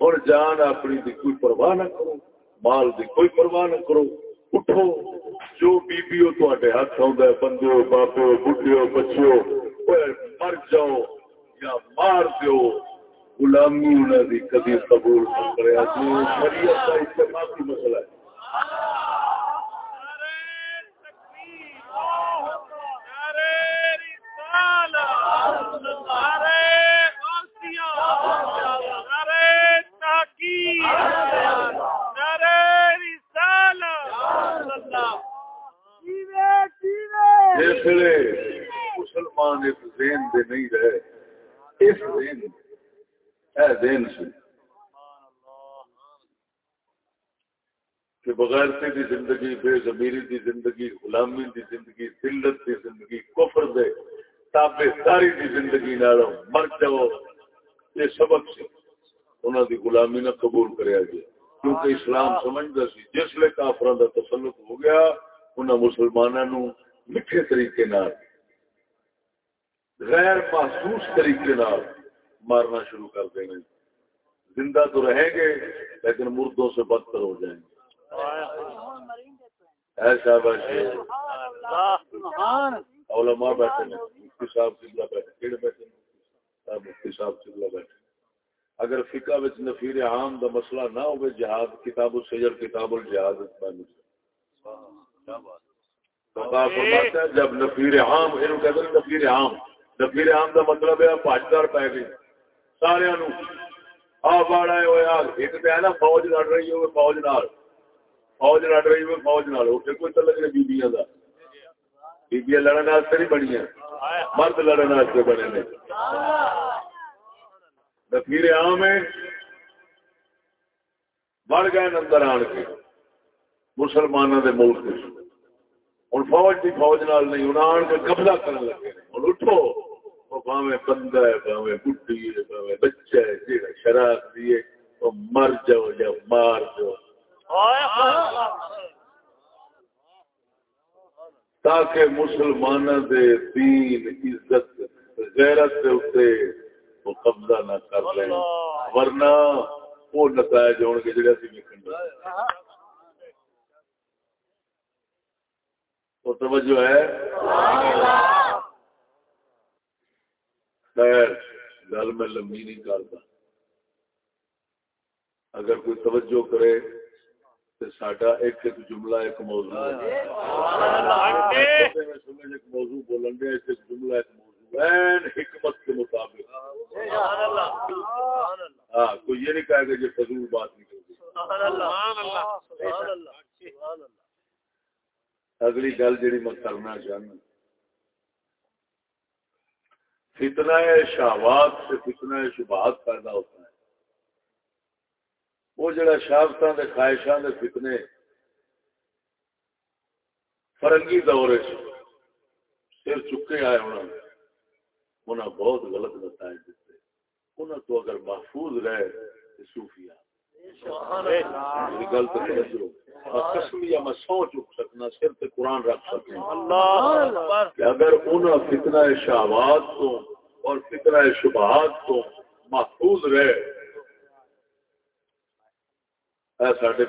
اور جان اپنی دی کوئی پرواہ نہ کرو، مال دی کوئی پرواہ نہ کرو، اٹھو۔ جو بیبیو تے ہاتھ آدھا بندو باپو بڈیو بچو مر جاؤ یا مار دو غلامی انہوں نے کدی قبول نہ شریعت کا اتفاقی مسئلہ ہے۔ مسلمان اس دین دے نہیں رہے۔ اس دین اے دین سے کہ بغیر دی زندگی، بے زمیری دی زندگی، غلامی دی زندگی، ذلت دی زندگی، کفر دے، تابے داری دی زندگی نالوں مر جاؤ۔ یہ سبق سے انہوں دی غلامی نہ قبول کریا گیا کیونکہ اسلام سمجھتا سی، جس لے کافران دا تسلط ہو گیا انہوں مسلمانوں میٹھے طریقے نال، غیر محسوس طریقے نال مارنا شروع کر دیں گے۔ زندہ تو رہیں گے لیکن مردوں سے بدتر ہو جائیں گے۔ ایسا بیٹھے علماء بیٹھے مفتی صاحب چلا بیٹھے کہڑے بیٹھے مفتی صاحب چلا بیٹھے اگر فقہ وچ نفیر عام دا مسئلہ نہ ہوئے جہاد کتاب السجر کتاب الجہاد جب نفیر عام کہتے ہیں نفیر عام۔ نفیر عام دا مطلب ہے پاچدار پی گئی سارے آ باڑا ہوا ایک تو ہے نا فوج لڑ رہی ہوگی فوج نال فوج لڑ رہی ہوگی فوج نال اسے کوئی تعلق نہیں بیبیاں کا بیبیاں لڑنے واسطے نہیں بنی مرد لڑنے واسطے بنے نے نفیر عام ہے بڑھ گئے اندر آن کے مسلمانوں کے ملک ہوں فوج کی فوج نال نہیں ہوں آن کے قبضہ کرنے لگے ہوں اٹھو باویں بندہ ہے باویں بڈی ہے باویں بچہ ہے جہاں شراب دیے تو مر جاؤ یا مار جاؤ تاکہ مسلمان دے دین، عزت، غیرت دے اتنے وہ قبضہ نہ کر لیں۔ ورنہ وہ نتائج ہو گے جڑے اسی ویکھن تو توجہ ہے؟ اللہ خیر گل میں لمبی نہیں کرتا اگر کوئی توجہ کرے تو ساڈا ایک ایک جملہ ایک موضوع۔ ایک موضوع بولن دیا ایک جملہ ایک موضوع۔ حکمت کے مطابق۔ ہاں کوئی یہ نہیں کہے گا یہ فضول بات نکل گئی اگلی گل جی میں کرنا چاہنا۔ فتنہ شہوات سے فتنہ شبہات پیدا ہوتا ہے۔ وہ جڑا شہادتوں کے خواہشاں کے فتنے فرنگی دور سر چکے آئے ہونا انہیں بہت غلط نتائج دیتے انہوں تو اگر محفوظ رہے تو گل تو کسمیا میں سو چک سکنا سر تے قرآن رکھ سکنا اگر انہیں فتنہ شہوات تو اور فتنہ شبہات تو محفوظ رہے۔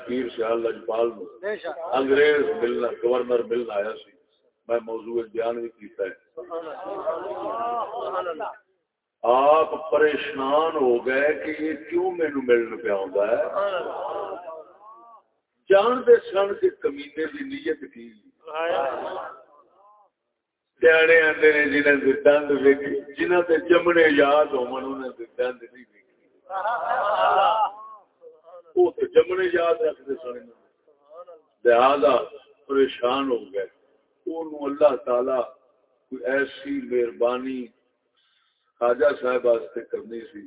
پیر سیال لجپال انگریز ملنا گورنر ملنا آیا سی۔ میں موضوع بیان بھی کیتا ہے۔ آپ پریشان ہو گئے کہ یہ کیوں مینو ملن پیا ہوتا ہے؟ جان دے سن کے کمینے کی نیت کی؟ سیانے آتے نے جنہیں دند ویکھی، جنہیں تے جمنے یاد ہو دند نہیں ویکھی۔ وہ تو جمنے یاد رکھتے سن لہذا پریشان ہو گئے۔ اللہ تعالی کوئی ایسی مہربانی خواجہ صاحب واسطے کرنی سی،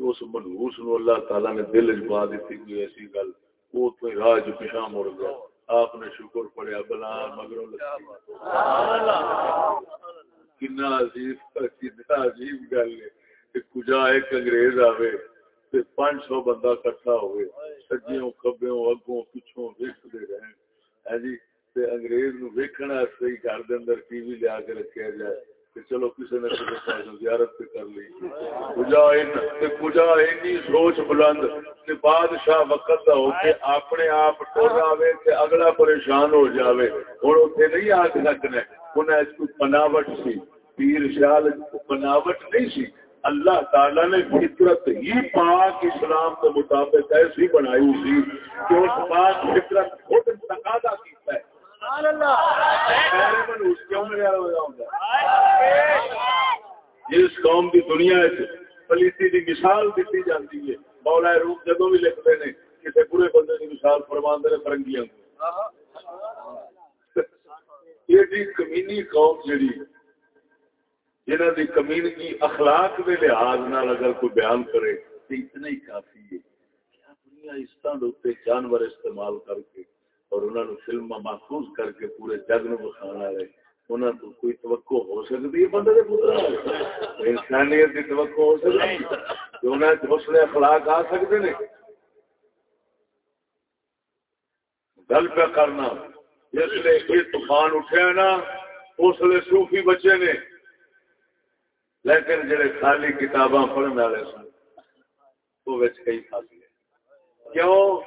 تو اس منہوس نو اللہ تعالی نے دل جما دیتی کوئی ایسی گل، وہ تو راہ جو پیچھا مڑ گیا۔ آپ نے شکر پڑیا بلا مگروں کنا عجیب کنا عجیب گل ہے کہ کجا ایک انگریز آوے تے پانچ سو بندہ کٹھا ہوئے، سجیوں، کبیوں، اگوں، پچھوں ویکھتے رہے ہاں جی تے انگریز نو ویکھن واسطے ہی گھر دے اندر ٹی وی لیا کے رکھیا جائے۔ کہ چلو کسی نے کسی زیارت پہ کر لی۔ کجا اینی سوچ بلند۔ کہ بادشاہ وقت دا ہو کے اپنے آپ ٹر آوے تے اگلا پریشان ہو جاوے۔ ہن اوتھے نہیں آ سکنے انہاں اس کو بناوٹ سی۔ پیر شال بناوٹ نہیں سی۔ اللہ تعالی نے فطرت ہی پاک اسلام کے مطابق ایسی بنائی تھی کہ اس پاک فطرت خود تقاضا کیتا ہے۔ جس قوم کی دنیا پلیتی کی مثال دیتی جاتی ہے۔ مولا روپ جدو بھی لکھتے ہیں کسی برے بندے کی مثال فرما دے فرنگیاں۔ یہ کمینی قوم جڑی جنہ کی کمینگی اخلاق کے لحاظ نال اگر کوئی بیان کرے تو اتنا ہی کافی ہے۔ کیا دنیا اس طرح جانور استعمال کر کے اور انہوں نے فلم محفوظ کر کے پورے جگ نو بخانا رہے۔ انہوں تو کوئی توقع ہو سکتی ہے بندے پتر؟ انسانیت کی توقع ہو سکتی ہے کہ انہیں حوصلے اخلاق آ سکتے ہیں گل پہ کرنا۔ جس لیے یہ طوفان اٹھے نا، اس لیے صوفی بچے نے۔ لیکن جڑے خالی کتاباں پڑھنے والے سن، وہ کئی فاصلے کیوں؟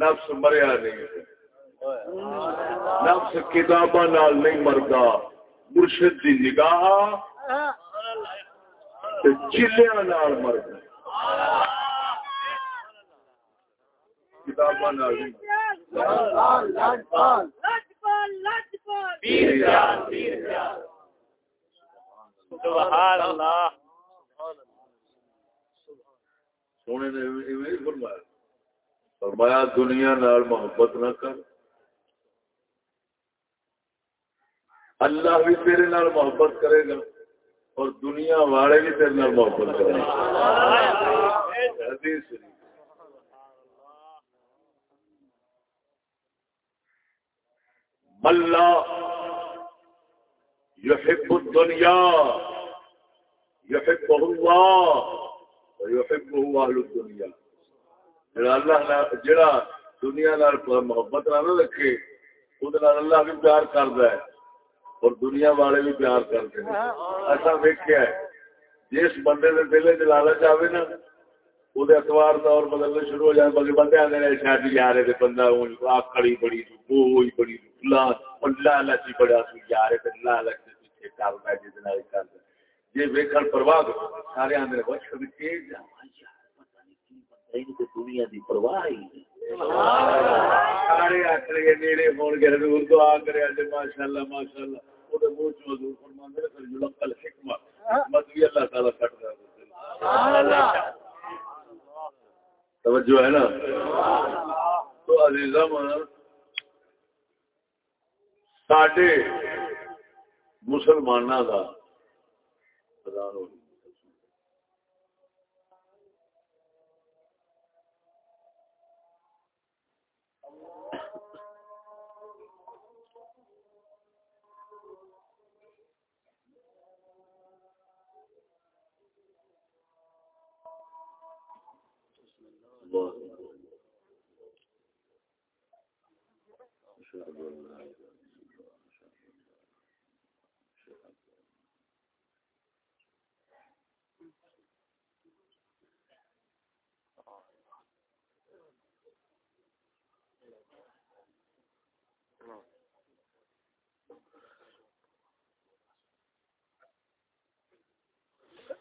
نفس مریا نہیں نفس کتاباں نال نہیں مردا مرشد دی نگاہ چلیا نال مردا۔ کتاباں نال سونے نے فرمایا فرمایا دنیا نال محبت نہ کر۔ اللہ بھی تیرے نال محبت کرے گا اور دنیا والے بھی تیرے نال محبت کرے گا۔ ملا يحب الدنيا يحبه الله ويحبه اهل الدنيا۔ جڑا اللہ جڑا دنیا نال محبت نہ رکھے، خود نال اللہ بھی پیار کردا ہے۔ اور دنیا والے بھی پیار کرتے ہیں۔ ایسا ویکیا ہے جس بندے کے دل چ لالچ آئے نا وہ اتوار دور بدلنے شروع ہو جائے۔ بلکہ بندے آتے ہیں شاید جی جی یار بندہ آکڑی بڑی بوئی بڑی لالچ بڑا سو یار لالچ پیچھے کرتا جی ویکن پرواہ سارے آدھے بچے جا پتا نہیں دنیا کی پرواہ ہی نہیں۔ سارے آخر نیڑے ہون گے، حضور دعا کرے منہ چ حضور فرماندے نے اللہ تعالی کٹ دے توجہ ہے نا؟ تو عزیزم ساڈے مسلمانوں کا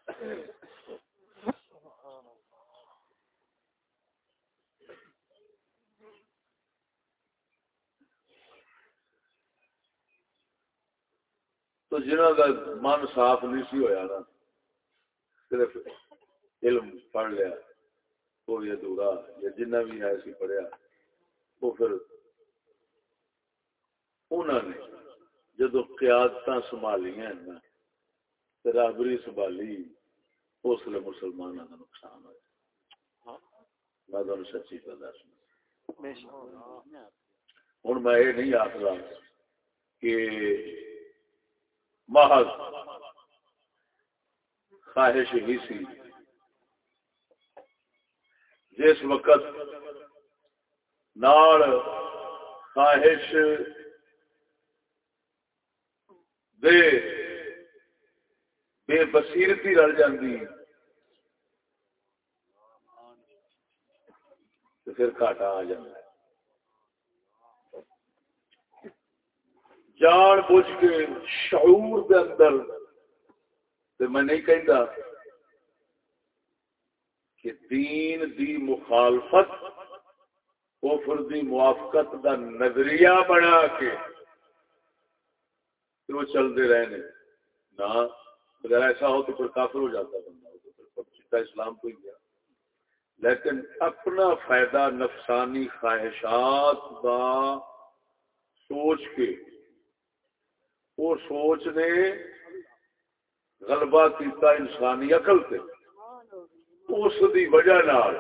خزانہ تو جنہوں کا من صاف نہیں سی ہویا نا صرف علم پڑھ لیا وہ بھی ادھورا یا جنہ بھی ہے سی پڑھیا وہ پھر انہوں نے جدو قیادت سنبھالی ہیں نا رابری سنبھالی اس لیے مسلمانوں کا نقصان ہوا میں تمہیں سچی پہ دس ہوں۔ میں یہ نہیں آخر کہ محض خواہش ہی سی۔ جس وقت نال خواہش دے بے بصیرتی رل جاندی پھر کاٹا آ جائے جان بوجھ کے شعور دے اندر تو میں نہیں کہتا کہ دین دی مخالفت کفر دی موافقت دا نظریہ بنا کے وہ چلتے رہنے۔ نہ، اگر ایسا ہو تو پھر کافر ہو جاتا بندہ تو پھر اسلام کو ہی گیا لیکن اپنا فائدہ، نفسانی خواہشات کا سوچ کے وہ سوچ نے غلبہ کیتا انسانی عقل سے اس دی وجہ نال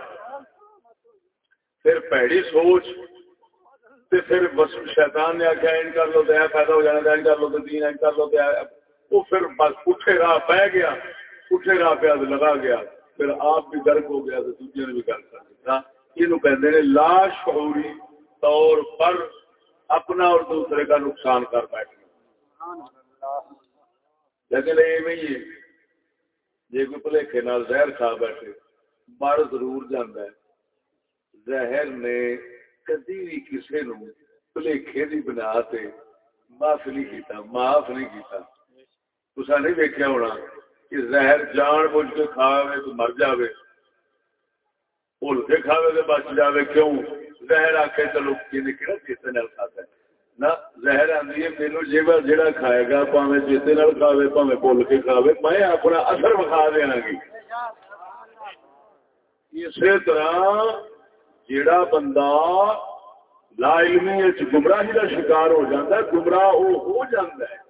پھر پیڑی سوچ تے پھر بس شیطان نے آخیا ان کر لو تو فائدہ ہو جانا این کر لو تو دین این کر لو تو وہ پھر بس پٹھے راہ پہ گیا پٹھے راہ پہ لگا گیا، پھر آپ بھی گرک ہو گیا تو دوسرے نے بھی گرک کر دیا یہ کہتے ہیں لا شعوری طور پر اپنا اور دوسرے کا نقصان کر بیٹھنا۔ لیکن یہ جی کوئی بھلے زہر کھا بیٹھے مر ضرور جانا ہے۔ زہر نے کدی بھی کسی نو بھلے کی بنا سے معاف نہیں کیتا، معاف نہیں کیتا۔ تسا نہیں دیکھا ہونا کہ زہر جان بوجھ کے کھاوے تو مر جاوے۔ بھول کے کھاوے تو بچ جاوے۔ کیوں؟ زہر آ کے چلو کہنے کہڑا چیتے نال کھاتا ہے نہ زہر آدھی ہے میرے جیوا جہاں کھائے گا پاوے چیتے کھاوے پاوے بھول کے کھاوے میں اپنا اثر وکھا دینا گی اسی طرح جیڑا بندہ لا علمی گمراہی کا شکار ہو جاتا ہے گمراہ وہ ہو جاتا ہے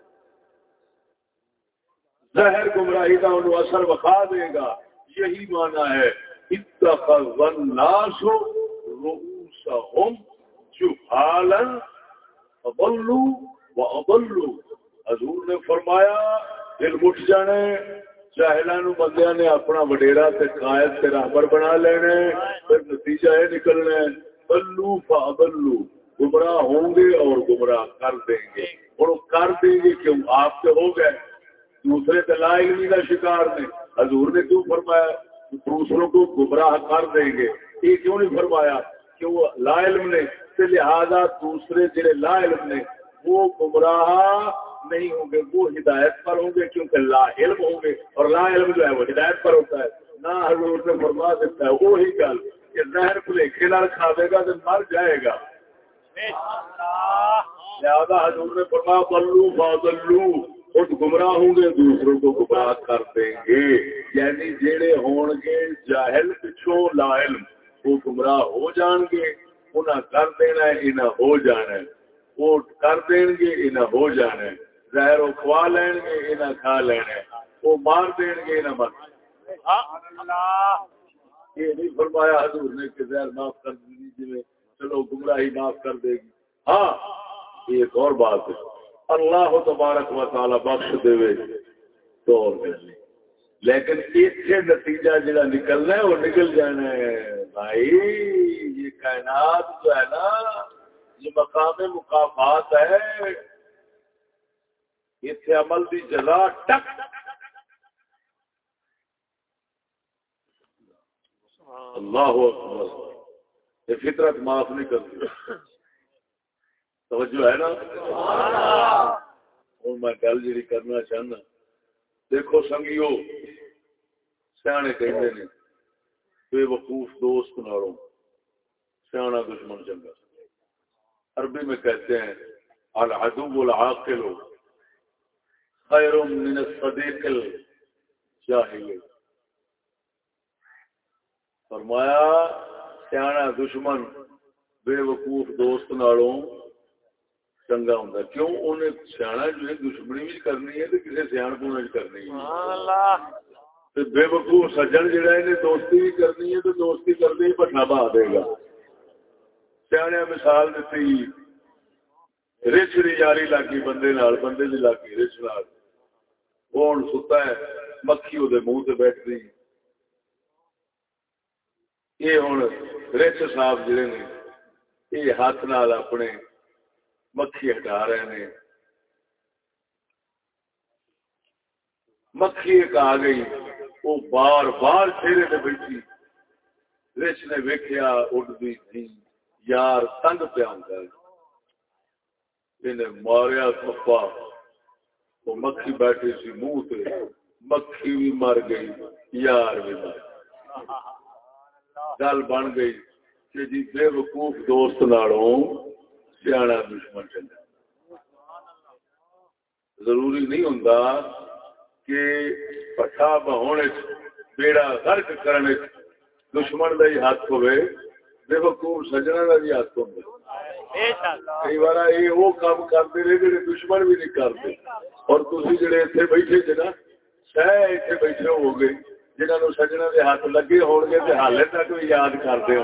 زہر گمراہی کا انہوں اثر وکھا دے گا یہی مانا ہے اتخذ الناس رؤوسهم جهالا فضلوا واضلوا۔ حضور نے فرمایا، دل اٹھ جانے جاہلان بندیاں نے اپنا وڈیرا تے قائد تے راہبر بنا لینے، پھر نتیجہ یہ نکلنا ہے بلو فاضلوا، گمراہ ہوں گے اور گمراہ کر دیں گے۔ اور وہ کر دیں گے کیوں؟ آپ سے ہو گئے۔ دوسرے لا علمی کا شکار نے۔ حضور نے کیوں فرمایا؟ دوسروں کو گمراہ کر دیں گے۔ یہ کیوں نہیں فرمایا کہ وہ لا علم نے لہذا دوسرے جڑے لا علم نے، وہ گمراہ نہیں ہوں گے، وہ ہدایت پر ہوں گے، کیونکہ لا علم ہوں گے اور لا علم جو ہے وہ ہدایت پر ہوتا ہے۔ نہ حضور نے فرما دیتا ہے، وہی گل کہ زہر پلے نال کھا دے گا تو مر جائے گا۔ زیادہ حضور نے فرما بلو بادلو خود گمراہ ہوں گے، دوسروں کو گمراہ کر دیں گے۔ یعنی جڑے ہون گے جاہل پچھوں لا علم، وہ گمراہ ہو جان گے۔ کر دینا ہے ہو جانا ہے۔ وہ کر دیں گے انہیں ہو جانا ہے۔ زہر وہ کھوا لین گے انہیں کھا لینا ہے۔ وہ مار دیں گے انہیں مر۔ یہ نہیں فرمایا حضور نے کہ زہر معاف کر دیجیے جی چلو گمراہی معاف کر دے گی۔ ہاں یہ ایک اور بات ہے۔ اللہ تبارک و تعالی بخش دے تو لیکن اتنے نتیجہ جڑا نکلنا ہے وہ نکل جانا ہے۔ بھائی کائنات جو ہے نا یہ مقام مقامات ہے۔ اتنے عمل دی جزا ٹک۔ اللہ یہ فطرت معاف نہیں کرتی توجہ ہے نا؟ ہوں میں گل جی کرنا چاہنا۔ دیکھو سنگیو سیانے کہتے ہیں بے وقوف دوست نالوں۔ سیاح دشمن چنگا عربی میں کہتے ہیں العدو العاقل خیر من الصدیق الجاہل فرمایا سیاح دشمن بے وقوف دوست نالوں چنگا ہوں کیوں؟ انہیں سیاح جو ہے دشمنی بھی کرنی ہے تو کسی سیاح کو کرنی ہے۔ بے وقوف سجن جہاں دوستی بھی کرنی ہے تو دوستی کرنے ہی پٹنا بہا دے گا۔ سیاح مثال دیتی رچ نہیں جاری لاگی بندے نال بندے کی لاگی رچ نال وہ ستا ہے مکھی وہ منہ سے بیٹھ گئی یہ ہوں رچ صاحب جڑے نے یہ ہاتھ نال اپنے مکھی ہٹا رہے ہیں مکھی ایک آ گئی وہ بار بار چہرے سے بیٹھی رچ نے ویکیا اڈتی نہیں یار تنگ پیا ہوں ماریا کپا۔ وہ مکھی بیٹھی سی منہ سے مکھی بھی مر گئی، یار بھی مر گل بن گئی کہ جی بے وقوف دوست نالوں سیاح دشمن چلے۔ ضروری نہیں ہوں کہ پٹا بہونے بیڑا غرق کرنے دشمن کا ہی ہاتھ ہوئے۔ بے وقوف سجنا کا بھی ہاتھ ہوں کئی بار یہ وہ کام کرتے رہے جڑے دشمن بھی نہیں کرتے۔ اور تھی جڑے اتنے بیٹھے جی نا سہ اتنے بیٹھے ہو گئے جنہوں سجنا کے ہاتھ لگے ہو گے تو حال تک بھی یاد کرتے ہو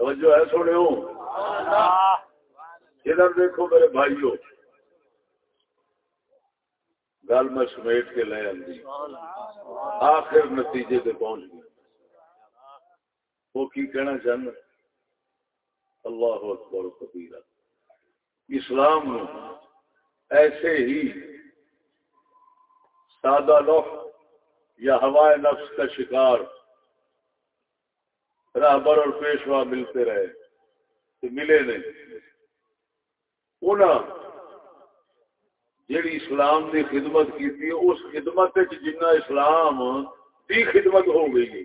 توجہ ہے سونے ادھر دیکھو میرے بھائیو، گل میں سمیٹ کے لے آئی آخر نتیجے پہ پہنچ گئی۔ وہ کی کہنا چاہنا اللہ اکبر کبیرہ۔ اسلام ایسے ہی سادہ لوح یا ہوائے نفس کا شکار رابر اور پیشوا ملتے رہے تو ملے نہیں۔ جیڑی اسلام دی خدمت کی تھی اس خدمت جنہ اسلام دی خدمت ہو گئی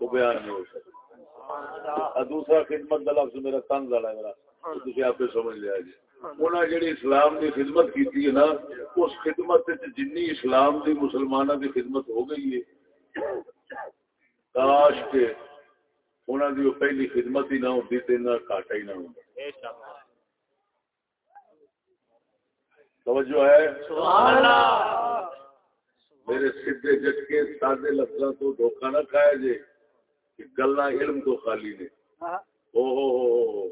وہ بیان نہیں ہو سکتا۔ دوسرا خدمت کا لفظ میرا تنگ والا میرا تھی آپ سمجھ لیا جی۔ جڑی اسلام دی خدمت کی نا اس خدمت جنی اسلام دی مسلمانوں دی خدمت ہو گئی ہے کاش کے انہوں دی پہلی خدمت ہی نہ ہوتی تو کاٹا ہی نہ ہوتا توجہ ہے؟ میرے سیدھے جٹکے سادے لفظوں تو دھوکہ نہ کھایا جے کہ گلا علم تو خالی نے۔ او ہو ہو ہو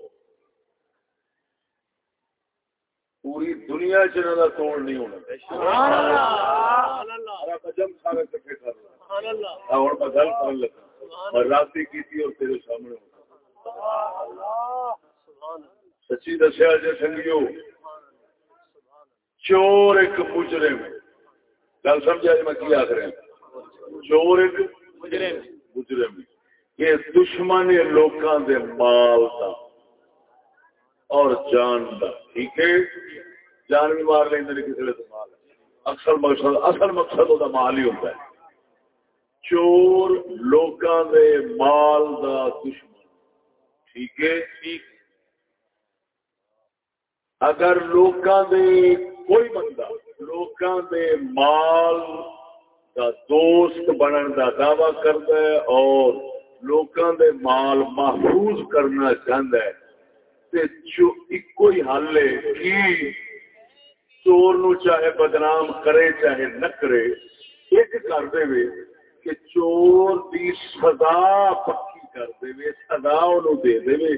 پوری دنیا چ توڑ نہیں ہونا۔ سبحان اللہ۔ سارے کٹھے کر لیا ہوں میں گل کر لگا میں راتی کی تھی اور تیرے سامنے ہوں سچی دسیا جی سنگیو؟ چور ایک مجرم۔ گل سمجھا جی میں کی آخ رہا چور ایک مجرم۔ یہ دشمن لوکاں دے مال دا۔ اور جان دا ٹھیک ہے؟ جان بھی مار لیں کسی نے تو مال ہے۔ اصل مقصد اصل مقصد مال ہی ہوتا ہے۔ چور لوکاں دے مال دا دشمن۔ ٹھیک ہے؟ ٹھیک۔ اگر لوکاں دے کوئی بندہ لوکاں دے مال دا دوست بنن دا دعویٰ کرتا ہے اور لوکاں دے مال محفوظ کرنا چاہتا ہے، تے جو ایکو ہی حل ہے کہ چور نو چاہے بدنام کرے چاہے نہ کرے، ایک کر دے کہ چور دی سزا پکی کر دے وے، سزا انہوں دے دے وے۔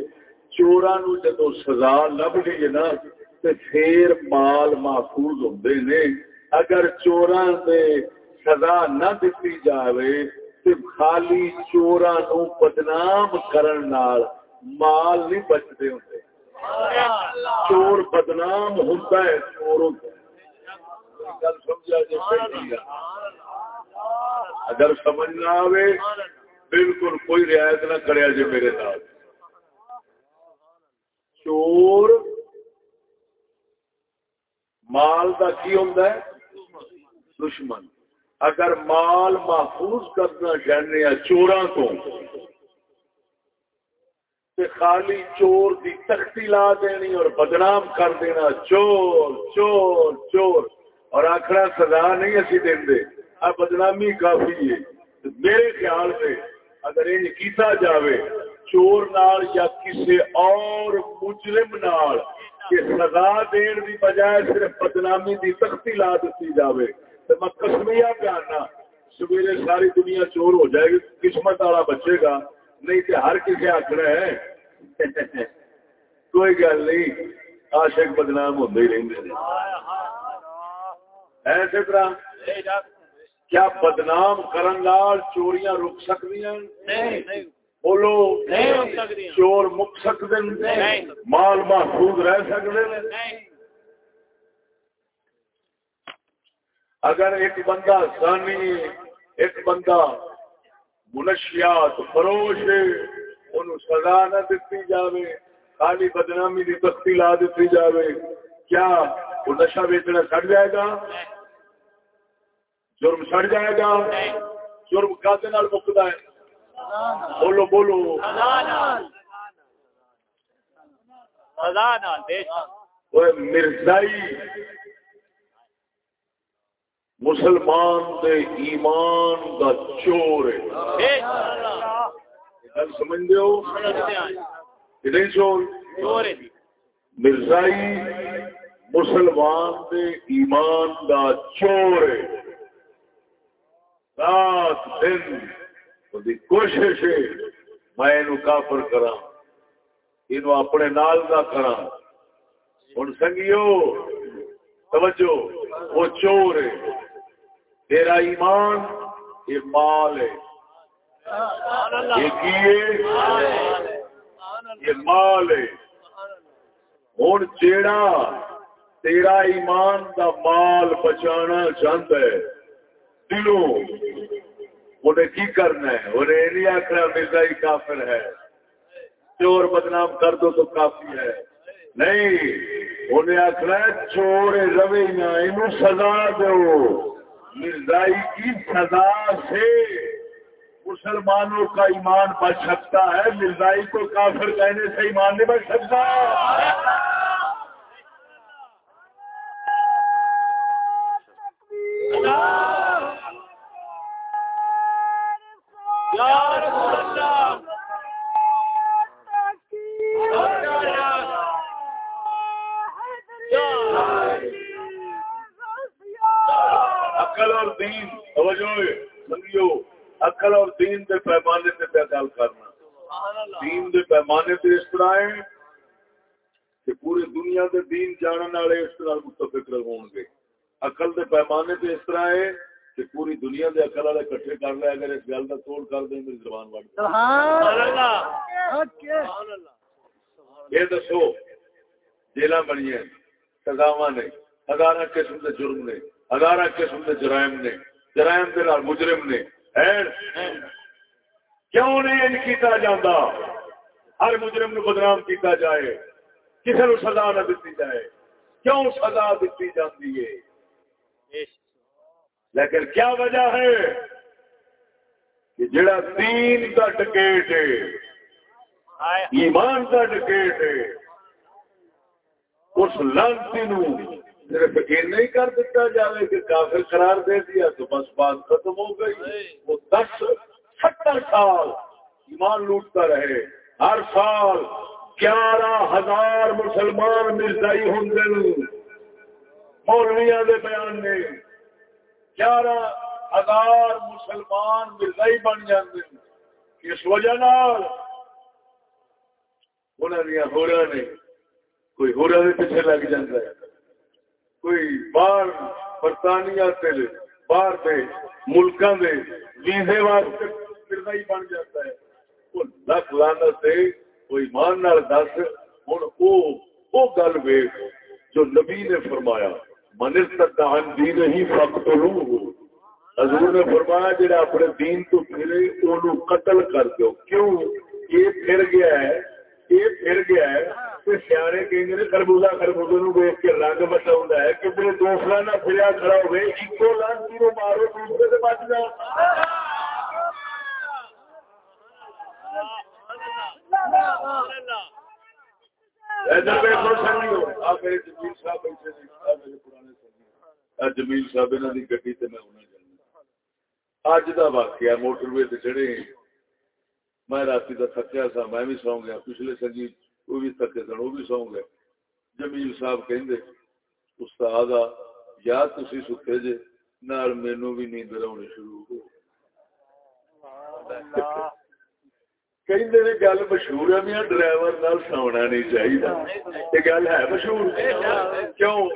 چوراں نو جدو سزا لب گئی نا، تے پھر مال محفوظ ہوندے نے۔ اگر چوراں دے سزا نہ دتی جاوے، تے خالی چوراں نو بدنام کرن نال مال نہیں بچتے ہوندے۔ چور بدنام ہوتا ہے، چور ہوتا ہے گل سمجھا جی؟ صحیح اگر سمجھ نہ آوے، بالکل کوئی رعایت نہ کرے جی میرے نال۔ چور مال دا کی ہوتا ہے؟ دشمن۔ اگر مال محفوظ کرنا چاہنے چوراں تو تے خالی چور دی تختی لا دینی اور بدنام کر دینا، چور چور چور۔ اور آخر سزا نہیں اسی دیں دے۔ آ بدنامی کافی ہے۔ میرے خیال سے اگر یہ کیتا جاوے چور نال یا کسی اور مجرم نال کہ سزا دین دی بجائے صرف بدنامی دی تختی لا دیتی جاوے تو میں کسمیا پیانا سویرے ساری دنیا چور ہو جائے گی قسمت والا بچے گا۔ نہیں تو ہر کسی آخر ہے۔ کوئی گل نہیں عاشق بدنام ہوتے ہی رہتے ایسے طرح کیا بدنام کرن نال چوریاں رک سکتی ہیں بولو چور مک سکتے مال محفوظ رہ سکتے اگر ایک بندہ ثانی ایک بندہ منشیات فروش انہوں سزا نہ دیتی جاوے خالی بدنامی دی تختی لا دیتی جاوے کیا وہ نشہ بیچنا سڑ جائے گا؟ جرم سڑ جائے گا۔ جرم کاتے مکتا ہے۔ بولو بولو۔ مرزائی مسلمان دے ایمان دا چور ہے۔ گل سمجھ ہو؟ نہیں چور؟ مرزائی مسلمان دے ایمان دا چور ہے۔ رات دن وہی کوشش ہے، میں اینو کافر کرا اینو اپنے نال دا کرا ہن سنگیو، توجہ، وہ چور ہے۔ تیرا ایمان یہ مال ہے۔ یہ کیے یہ مال ہے۔ ہوں جیڑا تیرا ایمان دا مال بچانا چاہتا ہے دلوں انہیں کی کرنا ہے؟ انہیں یہ نہیں آخر کافر ہے۔ چور بدنام کر دو تو کافی ہے۔ نہیں، انہیں آخر چور روے نہ سزا دو۔ مرزائی کی سزا سے مسلمانوں کا ایمان بچ سکتا ہے مرزائی کو کافر کہنے سے ایمان نہیں بچ سکتا۔ عقل اور دین توجہ عقل اور دین دے پیمانے تے پہ گل کرنا۔ دین دے پیمانے تے اس طرح ہے کہ پوری دنیا دے دین جانن والے اس طرح متفق ہون گے۔ عقل دے پیمانے تے اس طرح ہے کہ پوری دنیا دے عقل والے اکٹھے کر لے اگر اس گل دا توڑ کر دیں میری زبان وڑ۔ سبحان اللہ۔ اوکے یہ دسو جیل بنی سزاوا نے ہزارہ قسم کے جرم نے ہزارہ قسم کے جرائم نے جرائم کے نال مجرم نے۔ کیوں نہیں ان کیتا جاتا ہر مجرم نو بدنام کیتا جائے۔ کسی نو سزا نہ دیتی جائے۔ کیوں سزا دیتی جاتی ہے؟ لیکن کیا وجہ ہے؟ کہ جڑا دین کا ٹکیٹ ہے ایمان کا ٹکیٹ ہے اس لانتی نو صرف یہ نہیں کر دیتا جائے کہ کافر قرار دے دیا تو بس بات ختم ہو گئی۔ وہ دس ستر سال ایمان لوٹتا رہے۔ ہر سال گیارہ ہزار مسلمان مرزائی ہوں مولویا کے بیان نے گیارہ ہزار مسلمان مرزائی بن جاتے اس وجہ انہوں نے ہو نے کوئی ہو رہا پیچھے لگ جاتا ہے۔ کوئی باہر برطانیہ سے باہر دے ملکوں دے ویزے واسطے مرزائی بن جاتا ہے۔ وہ لکھ لانا سے کوئی مان نال دس ہوں وہ گل ویخ جو نبی نے فرمایا منر تان دی نہیں فقت حضور نے فرمایا، جڑا اپنے دین تو پھرے انہوں قتل کر دو کیوں؟ یہ پھر گیا ہے یہ پھر گیا ہے سیانے کہ خربوزہ خربوزے نو ویک کے رنگ بچاؤں ہے کہ دوسرا نہ پھریا کھڑا ہوئے ایک لانتی مارو، دوسرے سے بچ جاؤ۔ جمیل صاحب گی اج کا واقعہ موٹر وے چڑھے میں رات کا تھکیا سا، میں بھی سو گیا، پچھلے سنگی وہ بھی تھکے سن، وہ بھی سو گئے۔ جمیل صاحب کہ استاد آ یا تھی ستے جے، نال مینو بھی نیند آنی شروع ہو۔ <laughs> کہیں گل مشہور ہے، میاں ڈرائیور نال سونا نہیں چاہیے یہ گل ہے مشہور۔ کیوں؟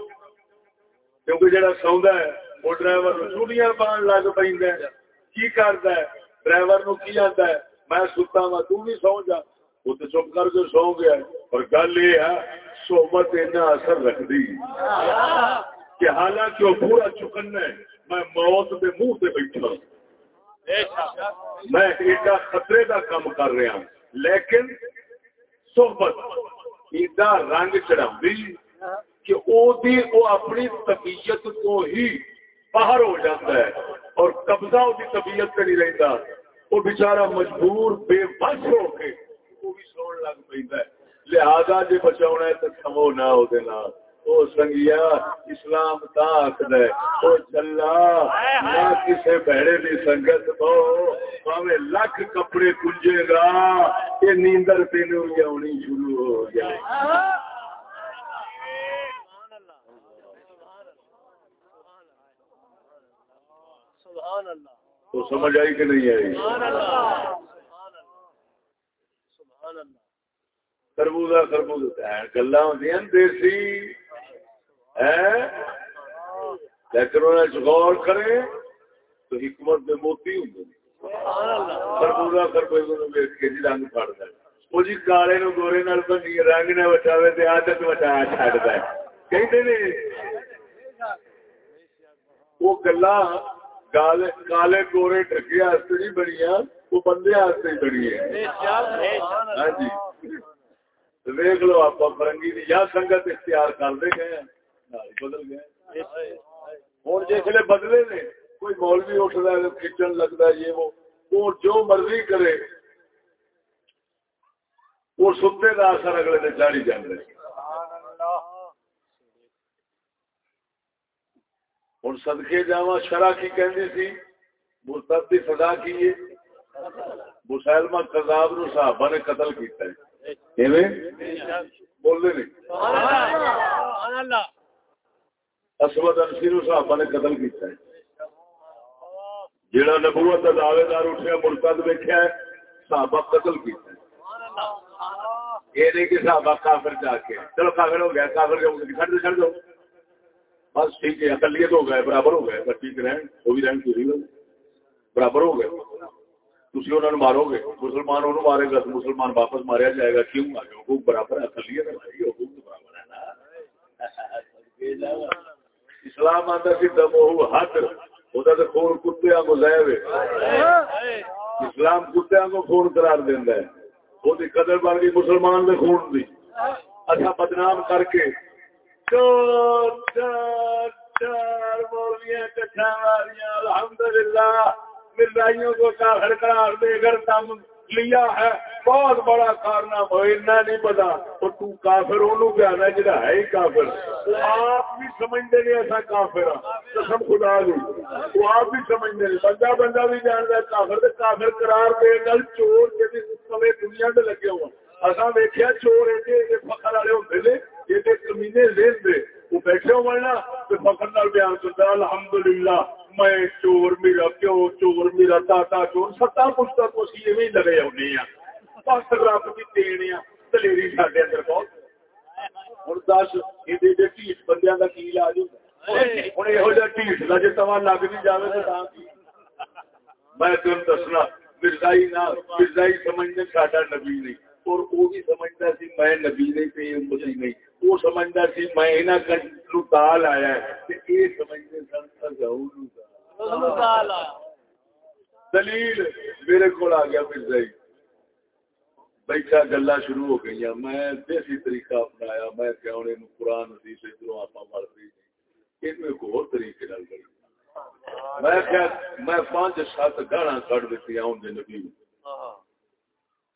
کیونکہ جڑا سوندا ہے، وہ ڈرائیور چوڑیاں پان لگ پہ کی کرتا ہے؟ ڈرائیور نو کی آتا ہے؟ میں ستا وا تو بھی سو جا۔ وہ تو چپ کر کے سو گیا۔ اور گل یہ ہے، صحبت اتنا اثر رکھتی کہ حالانکہ وہ پورا چکن ہے، میں موت کے منہ سے بیٹھا میں ایڈا خطرے کا کام کر رہا ہوں۔ لیکن صحبت ایڈا رنگ چڑھا کہ وہ اپنی طبیعت کو ہی باہر ہو جاتا ہے اور قبضہ وہ طبیعت سے نہیں رہتا وہ بچارا مجبور بے بس ہو کے وہ بھی سون لگ پہ لہذا جی بچاؤ ہے تو سمو نہ ہو دینا وہ سنگیا، اسلام تا آخد ہے۔ وہ چلا، نہ کسی بہڑے کی سنگت تو پاوے لکھ کپڑے کنجے گا۔ یہ نیندر تین بھی آنی شروع ہو جائے۔ سبحان اللہ۔ تو سمجھ آئی کہ نہیں آئی؟ خربوزہ خربوزہ گلا ہوں دیسی۔ لیکن انہیں غور کرے تو حکمت میں موتی ہوں۔ خربوزہ خربوزہ ویچ کے جی رنگ پڑ ہے وہ جی کالے نو گورے نال بنی رنگ نہ بچاوے تے عادت بچایا چھڈدا ہے کہندے نے، وہ گلا کالے گورے ڈگے واسطے نہیں بنیا وہ بندے واسطے بنی ہے ہاں جی۔ دیکھ لو آپ فرنگی یا سنگت اختیار کرتے گئے بدل گئے ہوں جسے بدلے نے، کوئی مولوی اٹھتا ہے کھچن لگتا ہے، یہ وہ۔ جو مرضی کرے، وہ ستے کا اثر اگلے نے چاڑی جانے ہوں سدکے جا شرح کی کہندی سی؟ مرتب کی سزا کی مسلمہ کذاب نو صحابہ نے قتل کیتا ہے۔ بولنے نہیں۔ اسود انسی نو صحابہ نے قتل کیتا ہے۔ جڑا نبوت دعوے دار اٹھیا مرتد ویکیا ہے صحابہ قتل کیتا یہ نہیں کہ صحابہ کافر جا کے چلو کافر ہو گیا کافر جو چھڑ دو چھڑ دو بس ٹھیک ہے، اقلیت ہو گئے، برابر ہو گئے، بس ٹھیک رہن، وہ بھی رہن کسی برابر ہو گئے۔ تھی انہوں نے مارو گے، مسلمان انہوں مارے گا تو مسلمان واپس ماریا جائے گا، کیوں آ گیا حقوق برابر ہے، اقلیت ہے حقوق تو برابر ہے نا۔ اسلام آتا سی دم وہ حد۔ وہ خون کتیا کو لے اسلام کتیا کو خون قرار دینا ہے۔ وہ قدر بن گئی مسلمان کے خون کی اچھا بدنام کر کے چور چار مولویاں کٹھا مرزائیوں کو قرار دے کر تم لیا ہے۔ بہت بڑا کارنامہ اتنا نہیں پتا تو تو کافر، انہوں پہ آنا جڑا ہے ہی کافر۔ آپ بھی سمجھتے نہیں ایسا کافر۔ قسم خدا دی۔ وہ آپ بھی سمجھتے نہیں۔ بندہ بندہ بھی جانتا ہے، کافر کافر قرار دے گل چور جی سمے دنیا میں لگے ہوا اصا ویکیا چور ایڈے فخر والے ہوتے یہ کمینے دے وہ بیٹھے نا تو فخر نال بیان کرتا الحمدللہ میں چور میرا پیو چور میرا دادا چور ستا کچھ تک اسی ایویں لگے ہونے ہیں۔ بس رب کی دین دلیری اندر بہت۔ دس کی علاج جی توا لگ نہیں جائے میں تمہیں دسنا مرزائی نہ مرزائی سمجھنے ساڈا نبی نہیں۔ اور وہ بھی سمجھتا سی میں نبی نہیں پہ امتی نہیں۔ وہ سمجھتا سی میں یہاں تال آیا ہے یہ سمجھتے سن دلیل میرے کو آ گیا مرزائی بیٹھا گلا شروع ہو گئی میں دیسی طریقہ اپنایا میں کیا قرآن حدیث ادھر آپ مر تھی ایک اور طریقے نال گئی میں کیا میں پانچ سات گانا کٹ دیتی ہوں نبی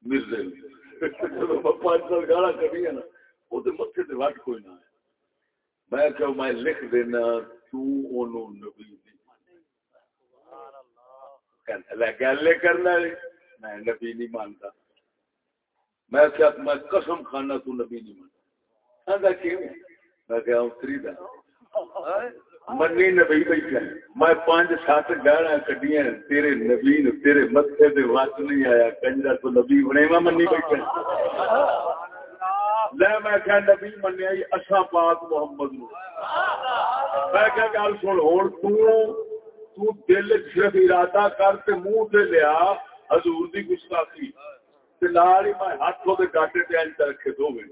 مرزے پانچ سات گانا کٹی نا وہ متے سے وٹ کوئی نہ میں کہ میں لکھ دینا تو نبی گل کرنا میں نبی نہیں مانتا۔ میں کیا میں قسم کھانا تو نبی نہیں مانتا۔ کیوں؟ میں اتری دا۔ منی نبی بیٹھا میں پانچ سات گاڑا کڈیاں تیرے نبی تیرے متھے نہیں آیا۔ کنجا تو نبی بنے منی بیٹھا لے میں کیا نبی منیا اچھا اسا پاک محمد نو۔ میں کیا گل سن، ہن تو تو دل صرف ارادہ کر تے منہ تے لیا، حضور دی گستاخی۔ لال ہی میں ہاتھوں کے ڈاٹے پہ اج رکھے دو گے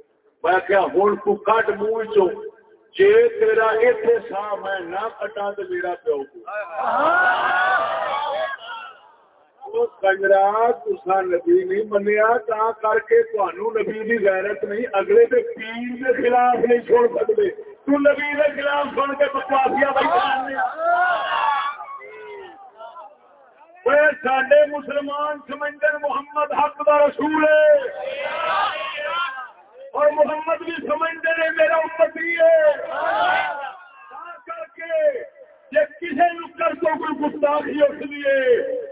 میں کیا ہوں تو کٹ منہ چو جے تیرا اتنے سا میں نہ کٹا تو میرا پیو کو کنجرا تسا نبی نہیں منیا تا کر کے تہن نبی کی غیرت نہیں اگلے کے پیر کے خلاف نہیں چھوڑ سکتے تو نبی کے خلاف سن کے بکواسیا بیٹھا سڈے مسلمان سمندر محمد حق کا رسول ہے اور محمد بھی سمجھتے ہیں میرا امتی ہے کر کے جی کسی نکر تو کوئی گستاخی اس لیے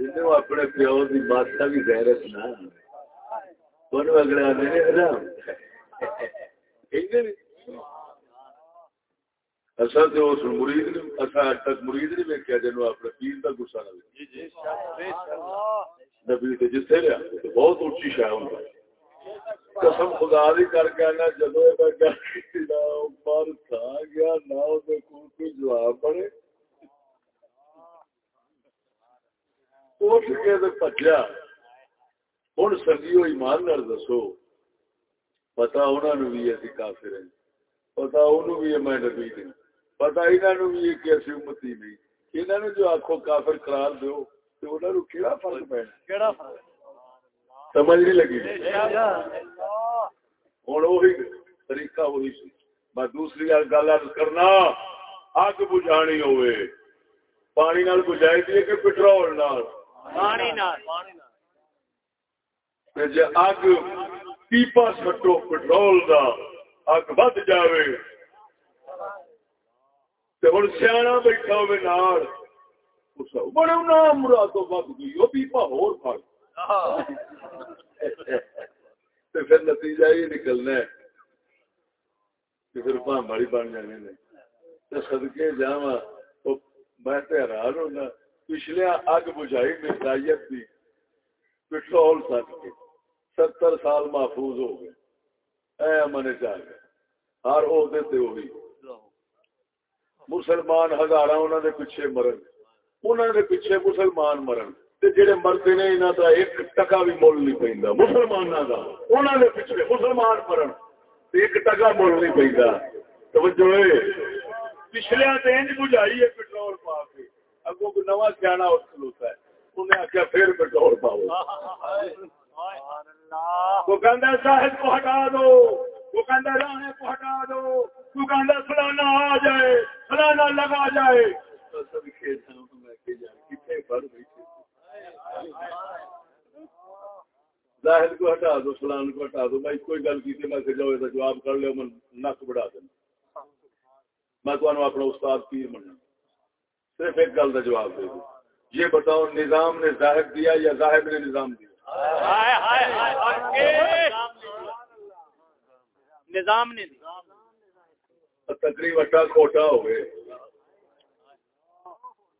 کی اپنے پیو کی بادشاہ بھی غیرت نہ اگلے آدھے اصل تو اس مرید اصل تک مرید نہیں ویکیا جنوب اپنے پیر کا گسا نہ نبی جتنے لیا بہت اچھی شاہ ہوں قسم خدا بھی کر کے آنا جدو پر کھا گیا نہ کوئی جواب پڑے اٹھ کے پچیا۔ ہوں سنگیو ایمان نال دسو پتا انہوں نے بھی اسی کافر ہیں پتا انہوں بھی میں نبی نہیں پتا انہوں بھی کہ اسی امتی نہیں۔ انہوں نے جو آخو کافر قرار دو تو انہوں نے کیڑا فرق پینا سمجھ نہیں لگی۔ ہوں وہی طریقہ وہی سی۔ میں دوسری گل کرنا اگ بجھانی ہوئے پانی نال بجائی دیے کہ پٹرول نال؟ پانی اگ پیپا سٹو پٹرول دا اگ ود جاوے۔ تے ہن سیاںا بیٹھا ہوے نال۔ اس بڑے نام مرادو ود گئی، او پیپا ہور پھڑ۔ تے پھر نتیجہ یہ نکلنا ہے کہ پھر پاں پامڑی بن جانے نے۔ تے صدقے جاواں، او میں تے حیران ہونا۔ پچھلے اگ بجھائی مرزائیت دی، پٹرول سٹ کے، ستر سال محفوظ ہو گئے۔ اے امن چاہ گئے ہر عہدے تے ہوئی مسلمان ہزار انہوں نے پیچھے مرن۔ انہوں نے پیچھے مسلمان مرن۔ تے جڑے مرتے نے، انہاں دا ایک ٹکا بھی مول نہیں پیندا۔ مسلماناں دا۔ انہاں دے پیچھے مسلمان مرن۔ تے ایک ٹکا مول نہیں پیندا۔ توجہ۔ اے پچھلے تے انج بجھائی ہے پٹرول پا کے۔ اگوں کوئی نواں سیاںا اٹھ کھلوتا ہے۔ انہیں آخیا پھر پٹرول پاؤ وہ صاحب کو ہٹا دو۔ وہ کو ہٹا دو۔ تو فلانا آ جائے۔ فلانا لگا جائے۔ میں ظاہر کو ہٹا دو، فلان کو ہٹا دو۔ میں کوئی گل کی میں کہ جاؤ جواب کر لو، میں نک بڑھا دینا۔ میں اپنا استاد پیر مننا۔ صرف ایک گل کا جواب دے دوں یہ بتاؤ نظام نے ظاہر دیا یا ظاہر نے نظام دیا؟ نظام نے تقریب اٹا کھوٹا ہو گئے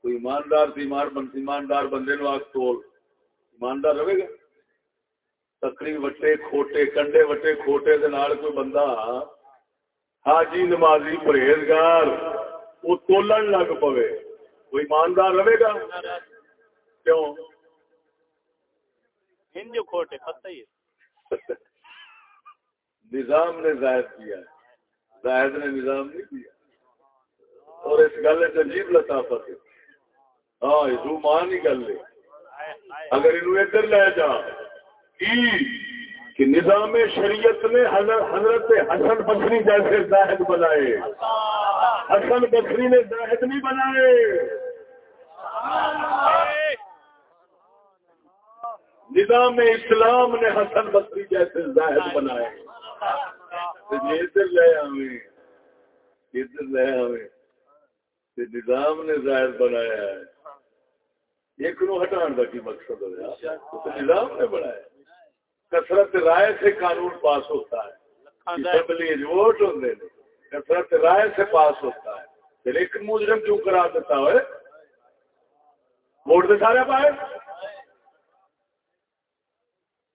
کوئی ایماندار ایماندار بندے نو آگ تول ایماندار رہے گا؟ تقریب وٹے کھوٹے کنڈے وٹے کھوٹے دے نال کوئی بندہ حاجی نمازی پرہیزگار وہ تولن لگ پوے۔ وہ ایماندار رہے گا؟ کیوں؟ ہندو کھوٹے پتہ ہی ہے۔ <laughs> نظام نے ظاہر کیا زاہد نے نظام نہیں دیا اور اس گل عجیب لطافت ہے۔ ہاں یہ ماں نہیں گل ہے۔ اگر انہوں ادھر لے جا کہ نظام شریعت نے حضرت حسن بصری جیسے زاہد بنائے۔ حسن بصری نے زاہد نہیں بنائے۔ نظام اسلام نے حسن بصری جیسے زاہد بنائے۔ ادھر لے ادھر لے آویں نظام نے ظاہر بنایا ہے۔ ایک نو ہٹان کا کی مقصد ہوا نظام نے بنایا کثرت رائے سے قانون پاس ہوتا ہے۔ اسمبلی ووٹ ہوتے ہیں کثرت رائے سے پاس ہوتا ہے۔ پھر ایک مجرم کیوں کرا دیتا ہے ووٹ تو سارے پائے؟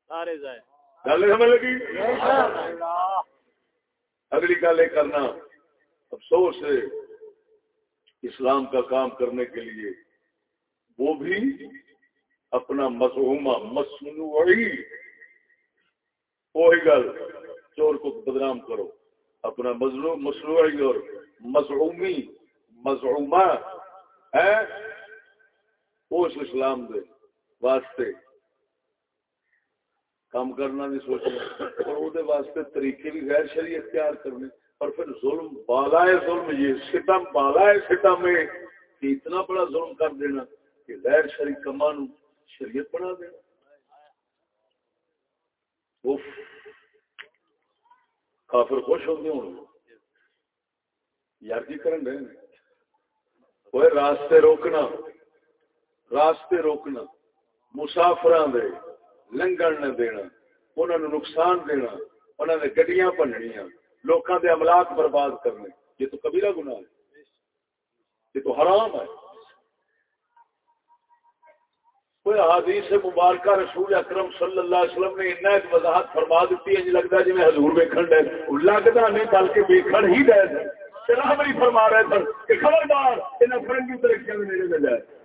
سارے گل سمجھ لگی؟ اگلی گل یہ کرنا افسوس ہے اسلام کا کام کرنے کے لیے۔ وہ بھی اپنا مصومہ مصنوعی۔ وہی گل چور کو بدنام کرو۔ اپنا مصنوعی اور مصعومی مصعومہ ہے اس اسلام دے واسطے۔ کام کرنا بھی سوچنا۔ اور وہ واسطے طریقے بھی غیر شریع اختیار کرنے۔ اور پھر ظلم بالا ہے ظلم، یہ ستم بالا ہے ستم میں کہ اتنا بڑا ظلم کر دینا کہ غیر شریع کمان شریعت بنا دینا۔ اف کافر خوش ہوتے ہوں۔ یار کی کرن رہے وہ راستے روکنا۔ راستے روکنا مسافران دے لنگن نہ دینا انہوں نے نقصان دینا انہوں نے گڈیاں بننیا لوگوں کے املاک برباد کرنے۔ یہ تو کبیرہ گناہ ہے۔ یہ تو حرام ہے۔ کوئی حدیث مبارکہ رسول اکرم صلی اللہ علیہ وسلم نے اتنا ایک وضاحت فرما دیتی ہے جی لگتا ہے جی میں حضور ویکھن ڈے۔ لگتا نہیں، بلکہ ویکھن ہی ڈے چلا ہماری فرما رہے تھے کہ خبردار انہیں فرنگی طریقے میں میرے میں جائے۔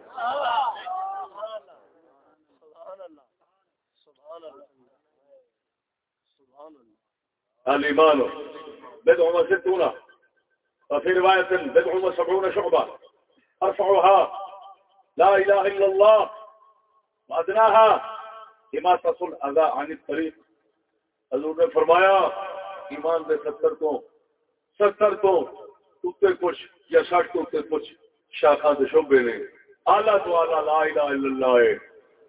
الإيمان بدع وستون وفي رواية بدع وسبعون شعبة. أرفعها لا إله إلا الله. وأدناها. لما تصل أذى عن الطريق. حضور نے فرمایا، ایمان دے ستر تو ستر تو اتنے کچھ یا سٹھ تو اتنے کچھ. شاخا دے شعبے نے. اعلیٰ تو اعلیٰ لا الہ الا اللہ ہے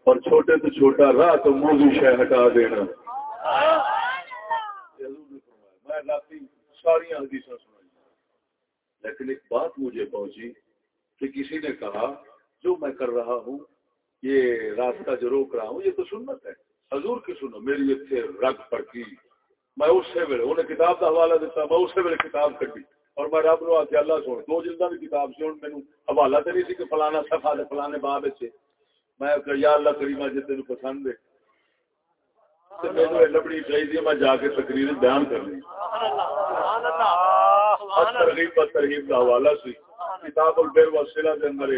اور چھوٹے تو چھوٹا، راہ تو موضوع شہ ہٹا دینا. میں راتی ساری حدیثیں سنائی۔ لیکن ایک بات مجھے پہنچی کہ کسی نے کہا، جو میں کر رہا ہوں، یہ راستہ جو روک رہا ہوں، یہ تو سنت ہے۔ حضور کی سنو میری اتنے رگ پڑتی میں اس سے ویلے انہیں کتاب کا حوالہ دیتا میں اس سے ویلے کتاب کٹی۔ اور میں رب نو آخیا اللہ سن دو جلدہ کی کتاب سے مینو حوالہ تو نہیں سی کہ فلانا سفا دے فلانے باب سے میں یا اللہ کریمہ جی تین پسند ہے۔ لبڑی چاہیے میں جا کے تقریر بیان کر لی ترغیب و ترغیب کا حوالہ سی۔ کتاب البیر وسیلہ کے اندر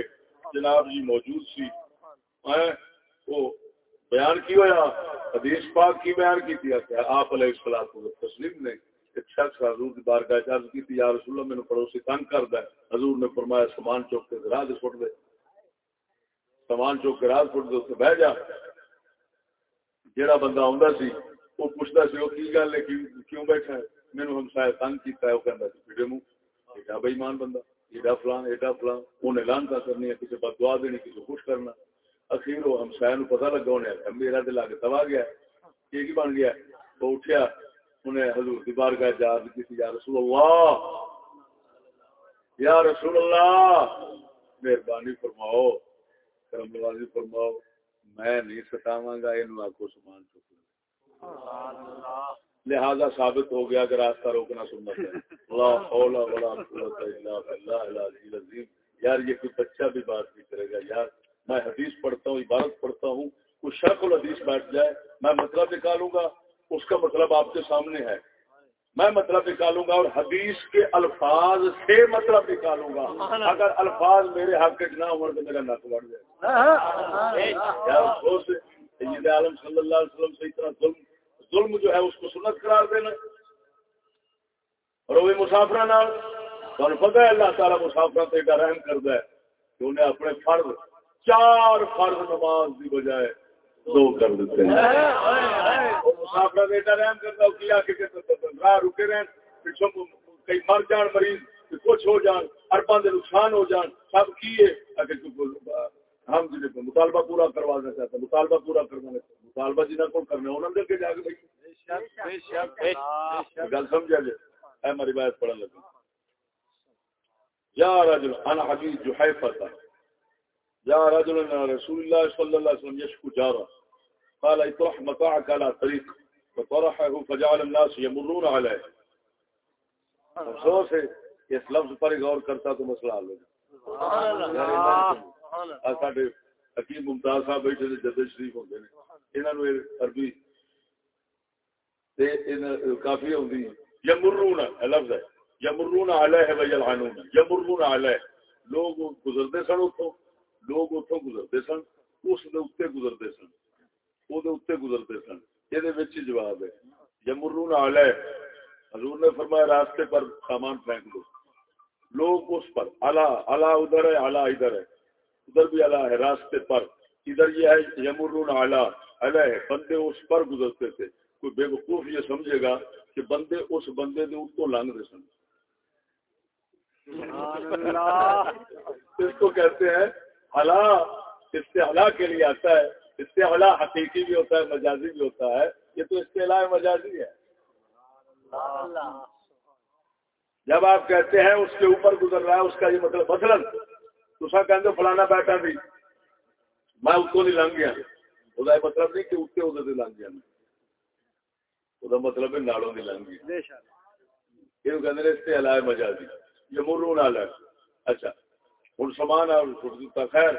جناب جی موجود سی۔ وہ بیان کی ہوا حدیث پاک کی بیان کی تھی۔ آپ علیہ السلام کو تسلیم نے ایک شخص حضور کی بارگاہ چارج کی تھی یا رسول اللہ میں نے پڑوسی تنگ کر دیا حضور نے فرمایا سامان چوک کے راہ دے دے۔ سامان چوک کے راہ دے اس بہ جا۔ جیڑا بندہ آندا سی وہ پوچھتا سی وہ کی گل ہے؟ کیوں بیٹھا ہے؟ مینوں ہم تنگ کیتا ہے وہ کہندا سی پیڑے منہ ایڈا بے ایمان بندہ، ایڈا فلان ایڈا فلان انہیں لانتا کرنی ہے کسی پر دعا دینی کسی خوش کرنا۔ اخیر وہ ہمسایا نو پتہ لگا انہیں میرا دل آ کے تباہ گیا یہ کی بن گیا وہ اٹھیا انہیں حضور کی بارگاہ جا کی یا رسول اللہ، یا رسول اللہ، مہربانی فرماؤ، کرم نوازی فرماؤ میں نہیں ستاواں گا یہ آکو سامان چک لہذا ثابت ہو گیا کہ راستہ روکنا سنت ہے۔ لا حول ولا قوت الا بالله العلی العظیم۔ یار یہ کوئی بچہ بھی بات نہیں کرے گا یار۔ میں حدیث پڑھتا ہوں عبارت پڑھتا ہوں۔ کچھ شرق الحدیث بیٹھ جائے میں مطلب نکالوں گا۔ اس کا مطلب آپ کے سامنے ہے۔ میں مطلب نکالوں گا اور حدیث کے الفاظ سے مطلب نکالوں گا۔ اگر الفاظ میرے حق کے نہ ہو تو میرا نک بڑھ جائے۔ سید عالم صلی اللہ علیہ وسلم سے اتنا ظلم ظلم جو ہے اس کو سنت قرار دینا۔ اور وہ مسافر پتہ ہے اللہ تعالیٰ مسافر سے رحم کرتا ہے کہ انہیں اپنے فرض چار فرض نماز کی بجائے دو کر دیتے ہیں۔ مسافر بیٹا رحم کرتا کیا کہ راہ رکے رہن پچھوں کئی مر جان مریض کچھ ہو جان ارباں دے نقصان ہو جان، سب کیے ہم جی مطالبہ پورا کروانا چاہتے مطالبہ پورا کروانا چاہتے مطالبہ جنہیں کو کرنا انہوں نے کے جا کے بھائی۔ گل سمجھا جائے اے ہماری روایت پڑھنے لگا۔ یا رجل، انا حدیث جو ہے فتح جاء رجل رسول الله صلى الله عليه وسلم يشكو جاره قال اطرح متاعك على طريق فطرحه فجعل الناس يمرون عليه افسوس ہے اس لفظ پر غور کرتا تو مسئلہ حل ہو جائے. حکیم ممتاز صاحب بیٹھے تھے جد شریف ہوتے ہیں انہوں نے عربی کافی ہوتی یمرون لفظ ہے. یمرون علیہ ویلعنون یمرون علیہ. لوگ گزرتے سن اتوں لوگ اتوں گزرتے سن اس گزرتے سن۔ وہ گزرتے سن۔ یہ جواب ہے۔ یمرون علیہ حضور نے فرمایا راستے پر سامان پھینک دو۔ لوگ اس پر اللہ اللہ ادھر ہے اللہ ادھر ہے۔ ادھر بھی اللہ ہے راستے پر۔ ادھر یہ ہے یمرون اعلیٰ اللہ ہے۔ بندے اس پر گزرتے تھے۔ کوئی بے وقوف یہ سمجھے گا کہ بندے اس بندے نے اس کو لانگ دے سن۔ اس کو کہتے ہیں اللہ استحلا کے لیے آتا ہے استحلا حقیقی بھی ہوتا ہے مجازی بھی ہوتا ہے۔ یہ تو استحلا مجازی ہے۔ جب آپ کہتے ہیں اس کے اوپر گزر رہا ہے اس کا یہ مطلب مثلاً تو کہ فلانا بیٹھا بھی میں اس کو نہیں لنگ گیا۔ وہ مطلب نہیں کہ اس کے ادھر سے لنگ گیا۔ وہ مطلب ہے نالوں نہیں لنگ گیا۔ یہ کہتے ہیں استحلا مجازی یہ مرون ہے۔ اچھا۔ ہوں سامان خیر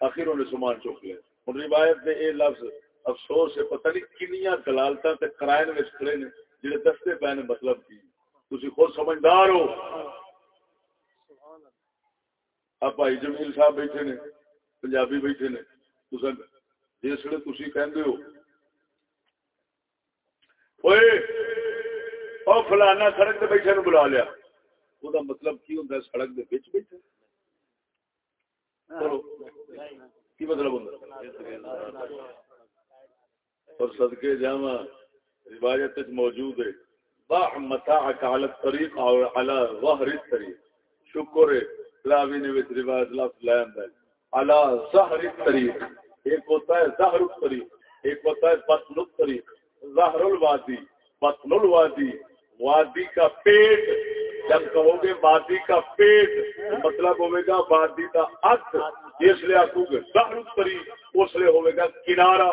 آخر انہیں سامان چک لیا۔ ہوں روایت نے یہ لفظ، افسوس ہے، پتہ نہیں کنیا دلالت کرائن میں کھڑے نے جہے دستے پے نے مطلب کی۔ تھی خود سمجھدار ہو۔ آپ بھائی جمیل صاحب بیٹھے نے، پنجابی بیٹھے نے۔ جسے تھی کہ فلانا سڑک سے بیٹھے بلا لیا۔ وہ مطلب کی ہوتا سڑک کے بچ بیٹھے۔ کی مطلب اور صدقے جامع روایت موجود ہے باہ متا اکالت طریق اور علا وحر طریق شکر ہے راوی نے وچ روایت لفظ لے ہے اعلی ظہر طریق ایک ہوتا ہے ظہر طریق ایک ہوتا ہے بطن طریق ظہر الوادی بطن الوادی وادی کا پیٹ جب کہو گے وادی کا پیٹ مطلب ہوئے گا وادی کا ات اس لیے آخو گے ظہر طریق اس لیے ہوئے گا کنارہ۔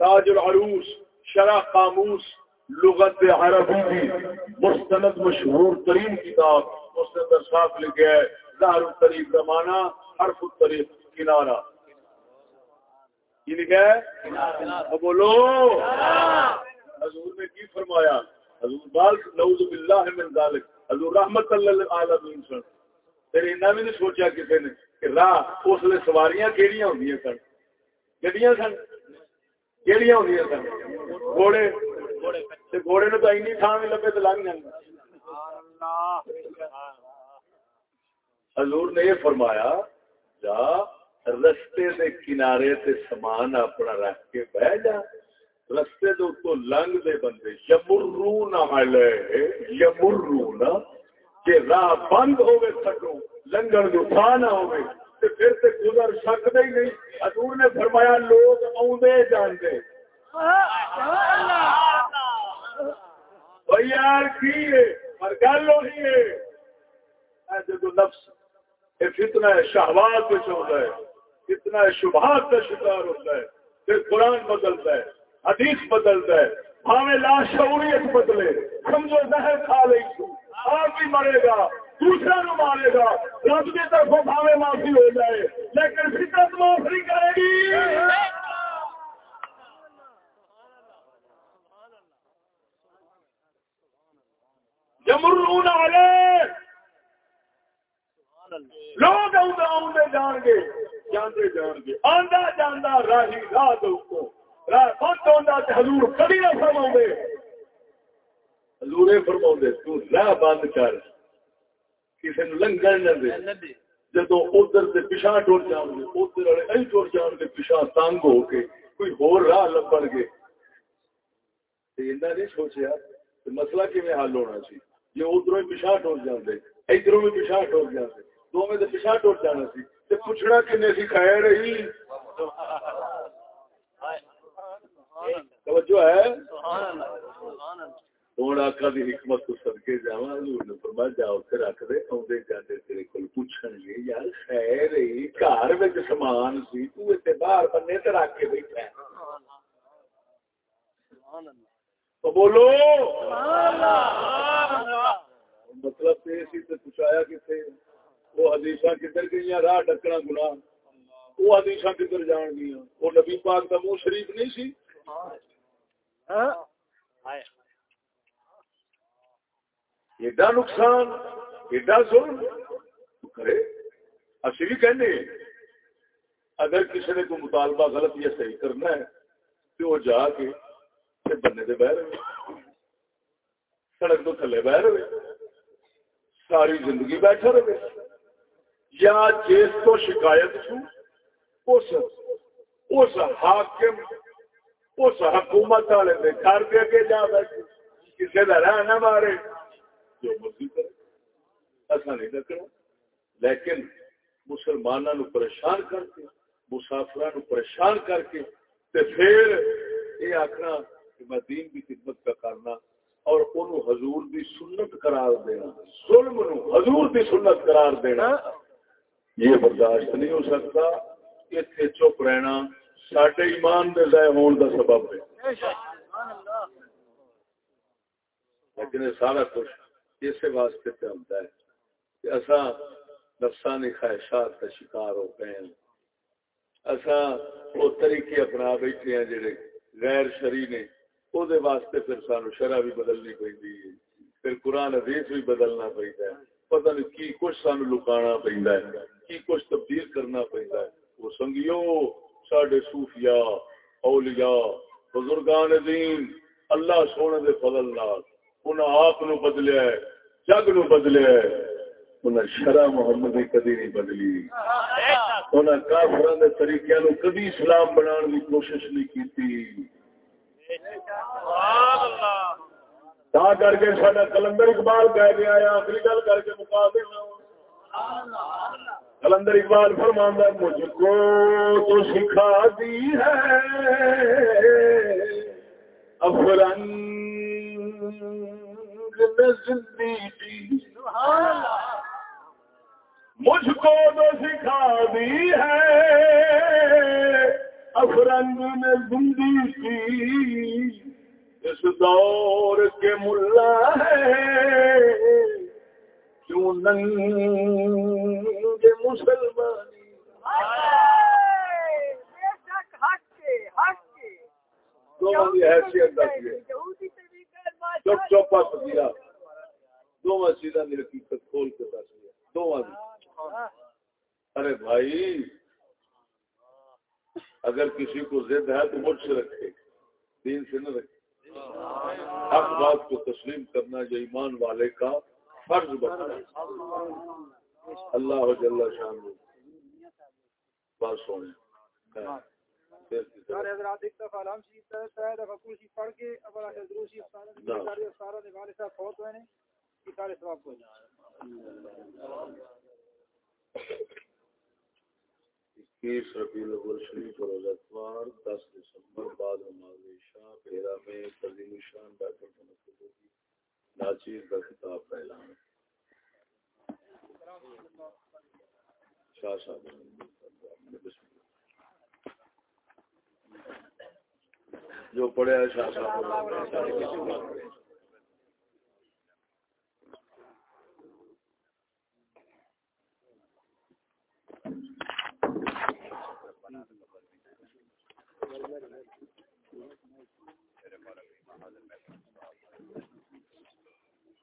تاج العروس، شرح قاموس، لغت عربی کی مستند مشہور ترین کتاب، اس کے اندر لکھا ہے ظاہر الطریق زمانہ حرف الطریق، کنارہ۔ کی لکھا ہے؟ بولو۔ حضور نے کی فرمایا؟ حضور بال نعوذ باللہ من ذالک۔ حضور رحمت اللہ العالمین سن۔ پھر اینا بھی نہیں سوچا کسی نے کہ راہ اس لیے سواریاں کیڑیاں ہوندیاں سن؟ گڈیاں سن؟ کیڑیاں ہوندیاں سن؟ گھوڑے۔ تے گھوڑے نے تو اینی تھان بھی لبے تے لنگ جاندے۔ حضور نے یہ فرمایا جا رستے دے کنارے تے سامان اپنا رکھ کے بہ جا۔ رستے دے تو لنگ دے بندے، یمرون علیہ، یمرون۔ کہ راہ بند ہوئے سکو لنگن جو تھا نہ ہوئے تے پھر تے گزر سکتے ہی نہیں۔ حضور نے فرمایا، لوگ آؤندے جاندے۔ بھائی یار، کی ہے؟ پر گل وہی ہے۔ اے جدو نفس یہ فتنہ ہے شہوات میں ہوتا ہے۔ فتنہ شبہات کا شکار ہوتا ہے، پھر قرآن بدلتا ہے، حدیث بدلتا ہے ہمیں لاشعوریت بدلے سمجھو زہر کھا لئی تو آپ بھی مرے گا، دوسرا نو مارے گا، رب کی طرف بھاوے معافی ہو جائے، لیکن فطرت معاف نہیں کرے گی۔ یمرون علیہ۔ لوگ آؤں آؤں جان گے۔ جانے جان گے آندا جانا راہی راہ دو راہ بند آندا تے حضور کبھی نہ فرماؤں گے حضور فرماؤں گے تو راہ بند کر نے لنگن نہ دے۔ جدو ادھر سے پیچھا ٹور جان گے ادھر والے ائی ٹور جان گے پیچھا تنگ ہو کے کوئی ہور راہ لبن گے۔ نہیں سوچیا مسئلہ کیون حل ہونا سی؟ یہ ادھر پیچھا ٹور جانے ادھر بھی پیچھا ٹور جانے دو میں تو پیچھا ٹور جانا سی۔ تے پوچھنا کنے سی خیر رہی؟ توجہ ہے؟ ہوں آخا دی حکمت کو سدکے جا حضور نے فرمایا جا اتنے رکھ دے آدھے جانے تیرے کو پوچھن گے یار خیر رہی گھر میں سامان سی تو اتنے باہر بننے تے رکھ کے بیٹھا ہے۔ تو بولو۔ مطلب سی تے پوچھایا وہ حدیث کدھر گئی راہ ڈکنا گنا وہ حدیث کدھر جان گیا وہ نبی پاک کا منہ شریف نہیں سی؟ ہاں؟ ایڈا نقصان، ایڈا ظلم کرے۔ اسی بھی کہنے اگر کسی نے کوئی مطالبہ غلط یا صحیح کرنا ہے، تو وہ جا کے بننے دے بہ رہے سڑک تو تھلے بہ رہے ساری زندگی بیٹھا رہے۔ یا جس کو شکایت چھو اس اس حاکم، اس حکومت والے نے گھر دے کے جا بیٹھے کسی کا رہ نہ مارے۔ جو مرضی کرے، ایسا نہیں رکھنا لیکن مسلمانوں نو پریشان کر کے مسافر نو پریشان کر کے، تے پھر یہ آخنا کہ میں دین کی خدمت کا کرنا اور انہوں حضور دی سنت قرار دینا، ظلم نو حضور دی سنت قرار دینا۔ ہاں۔ یہ برداشت نہیں ہو سکتا، اتنے چپ رہنا سڈے ایمان دے ضائع ہون کا سبب ہے۔ لیکن یہ سارا کچھ اس واسطے پہ ہوتا ہے کہ اصا نفسانی خواہشات کا شکار ہو گئے ہیں۔ اصا وہ طریقے اپنا بیٹھے ہیں جڑے غیر شری نے وہ واسطے پھر سانو شرح بھی بدلنی پہ پھر قرآن حدیث بھی بدلنا پہنتا ہے۔ پتہ نہیں کی کچھ سانو لکانا پہنتا ہے۔ کی کچھ تبدیل کرنا پہنتا ہے۔ وہ سنگیو ساڈے صوفیاء، اولیاء، بزرگان دین اللہ سونے دے فضل نال انہاں آپ نو بدلیا ہے، جگ نو بدلیا ہے۔ انہاں شرع محمد دی کدی نہیں بدلی۔ انہاں کافراں دے طریقے نو کدی اسلام بنان دی کوشش نہیں کیتی۔ تا کر کے سارا کلندر اقبال کہہ گیا ہے، آخری گل کر کے مکا دینا کلندر اقبال فرماندہ، مجھ کو تو سکھا دی ہے۔ افرنگ زندگی مجھ کو تو سکھا دی ہے۔ افرنگ نے زندگی کی اس دور کے ملا ہے۔ کیوں ننگے مسلمانی دونوں کی حیثیت چپ دونوں حقیقت کھول کے دس دونوں کی ارے بھائی اگر کسی کو ضد ہے تو مجھ سے رکھے دین سے نہ رکھے۔ حق بات کو تسلیم کرنا یہ ایمان والے کا فرض بنتا ہے اللہ جل شان بات سونے۔ سارے حضرات ایک دفعہ علام شریف تا ہے دفعہ کل شریف پڑھ کے اب اللہ حضرت شریف سارے نعم۔ سارے سارے نے والے صاحب فوت ہوئے نے یہ سارے ثواب کو اکیس ربیع الاول شریف اور اتوار دس دسمبر بعد نماز عشاء پیرا میں تزیم شان بیت المقدس ہوگی ناچیر کا خطاب جو پڑھے شاہ صاحب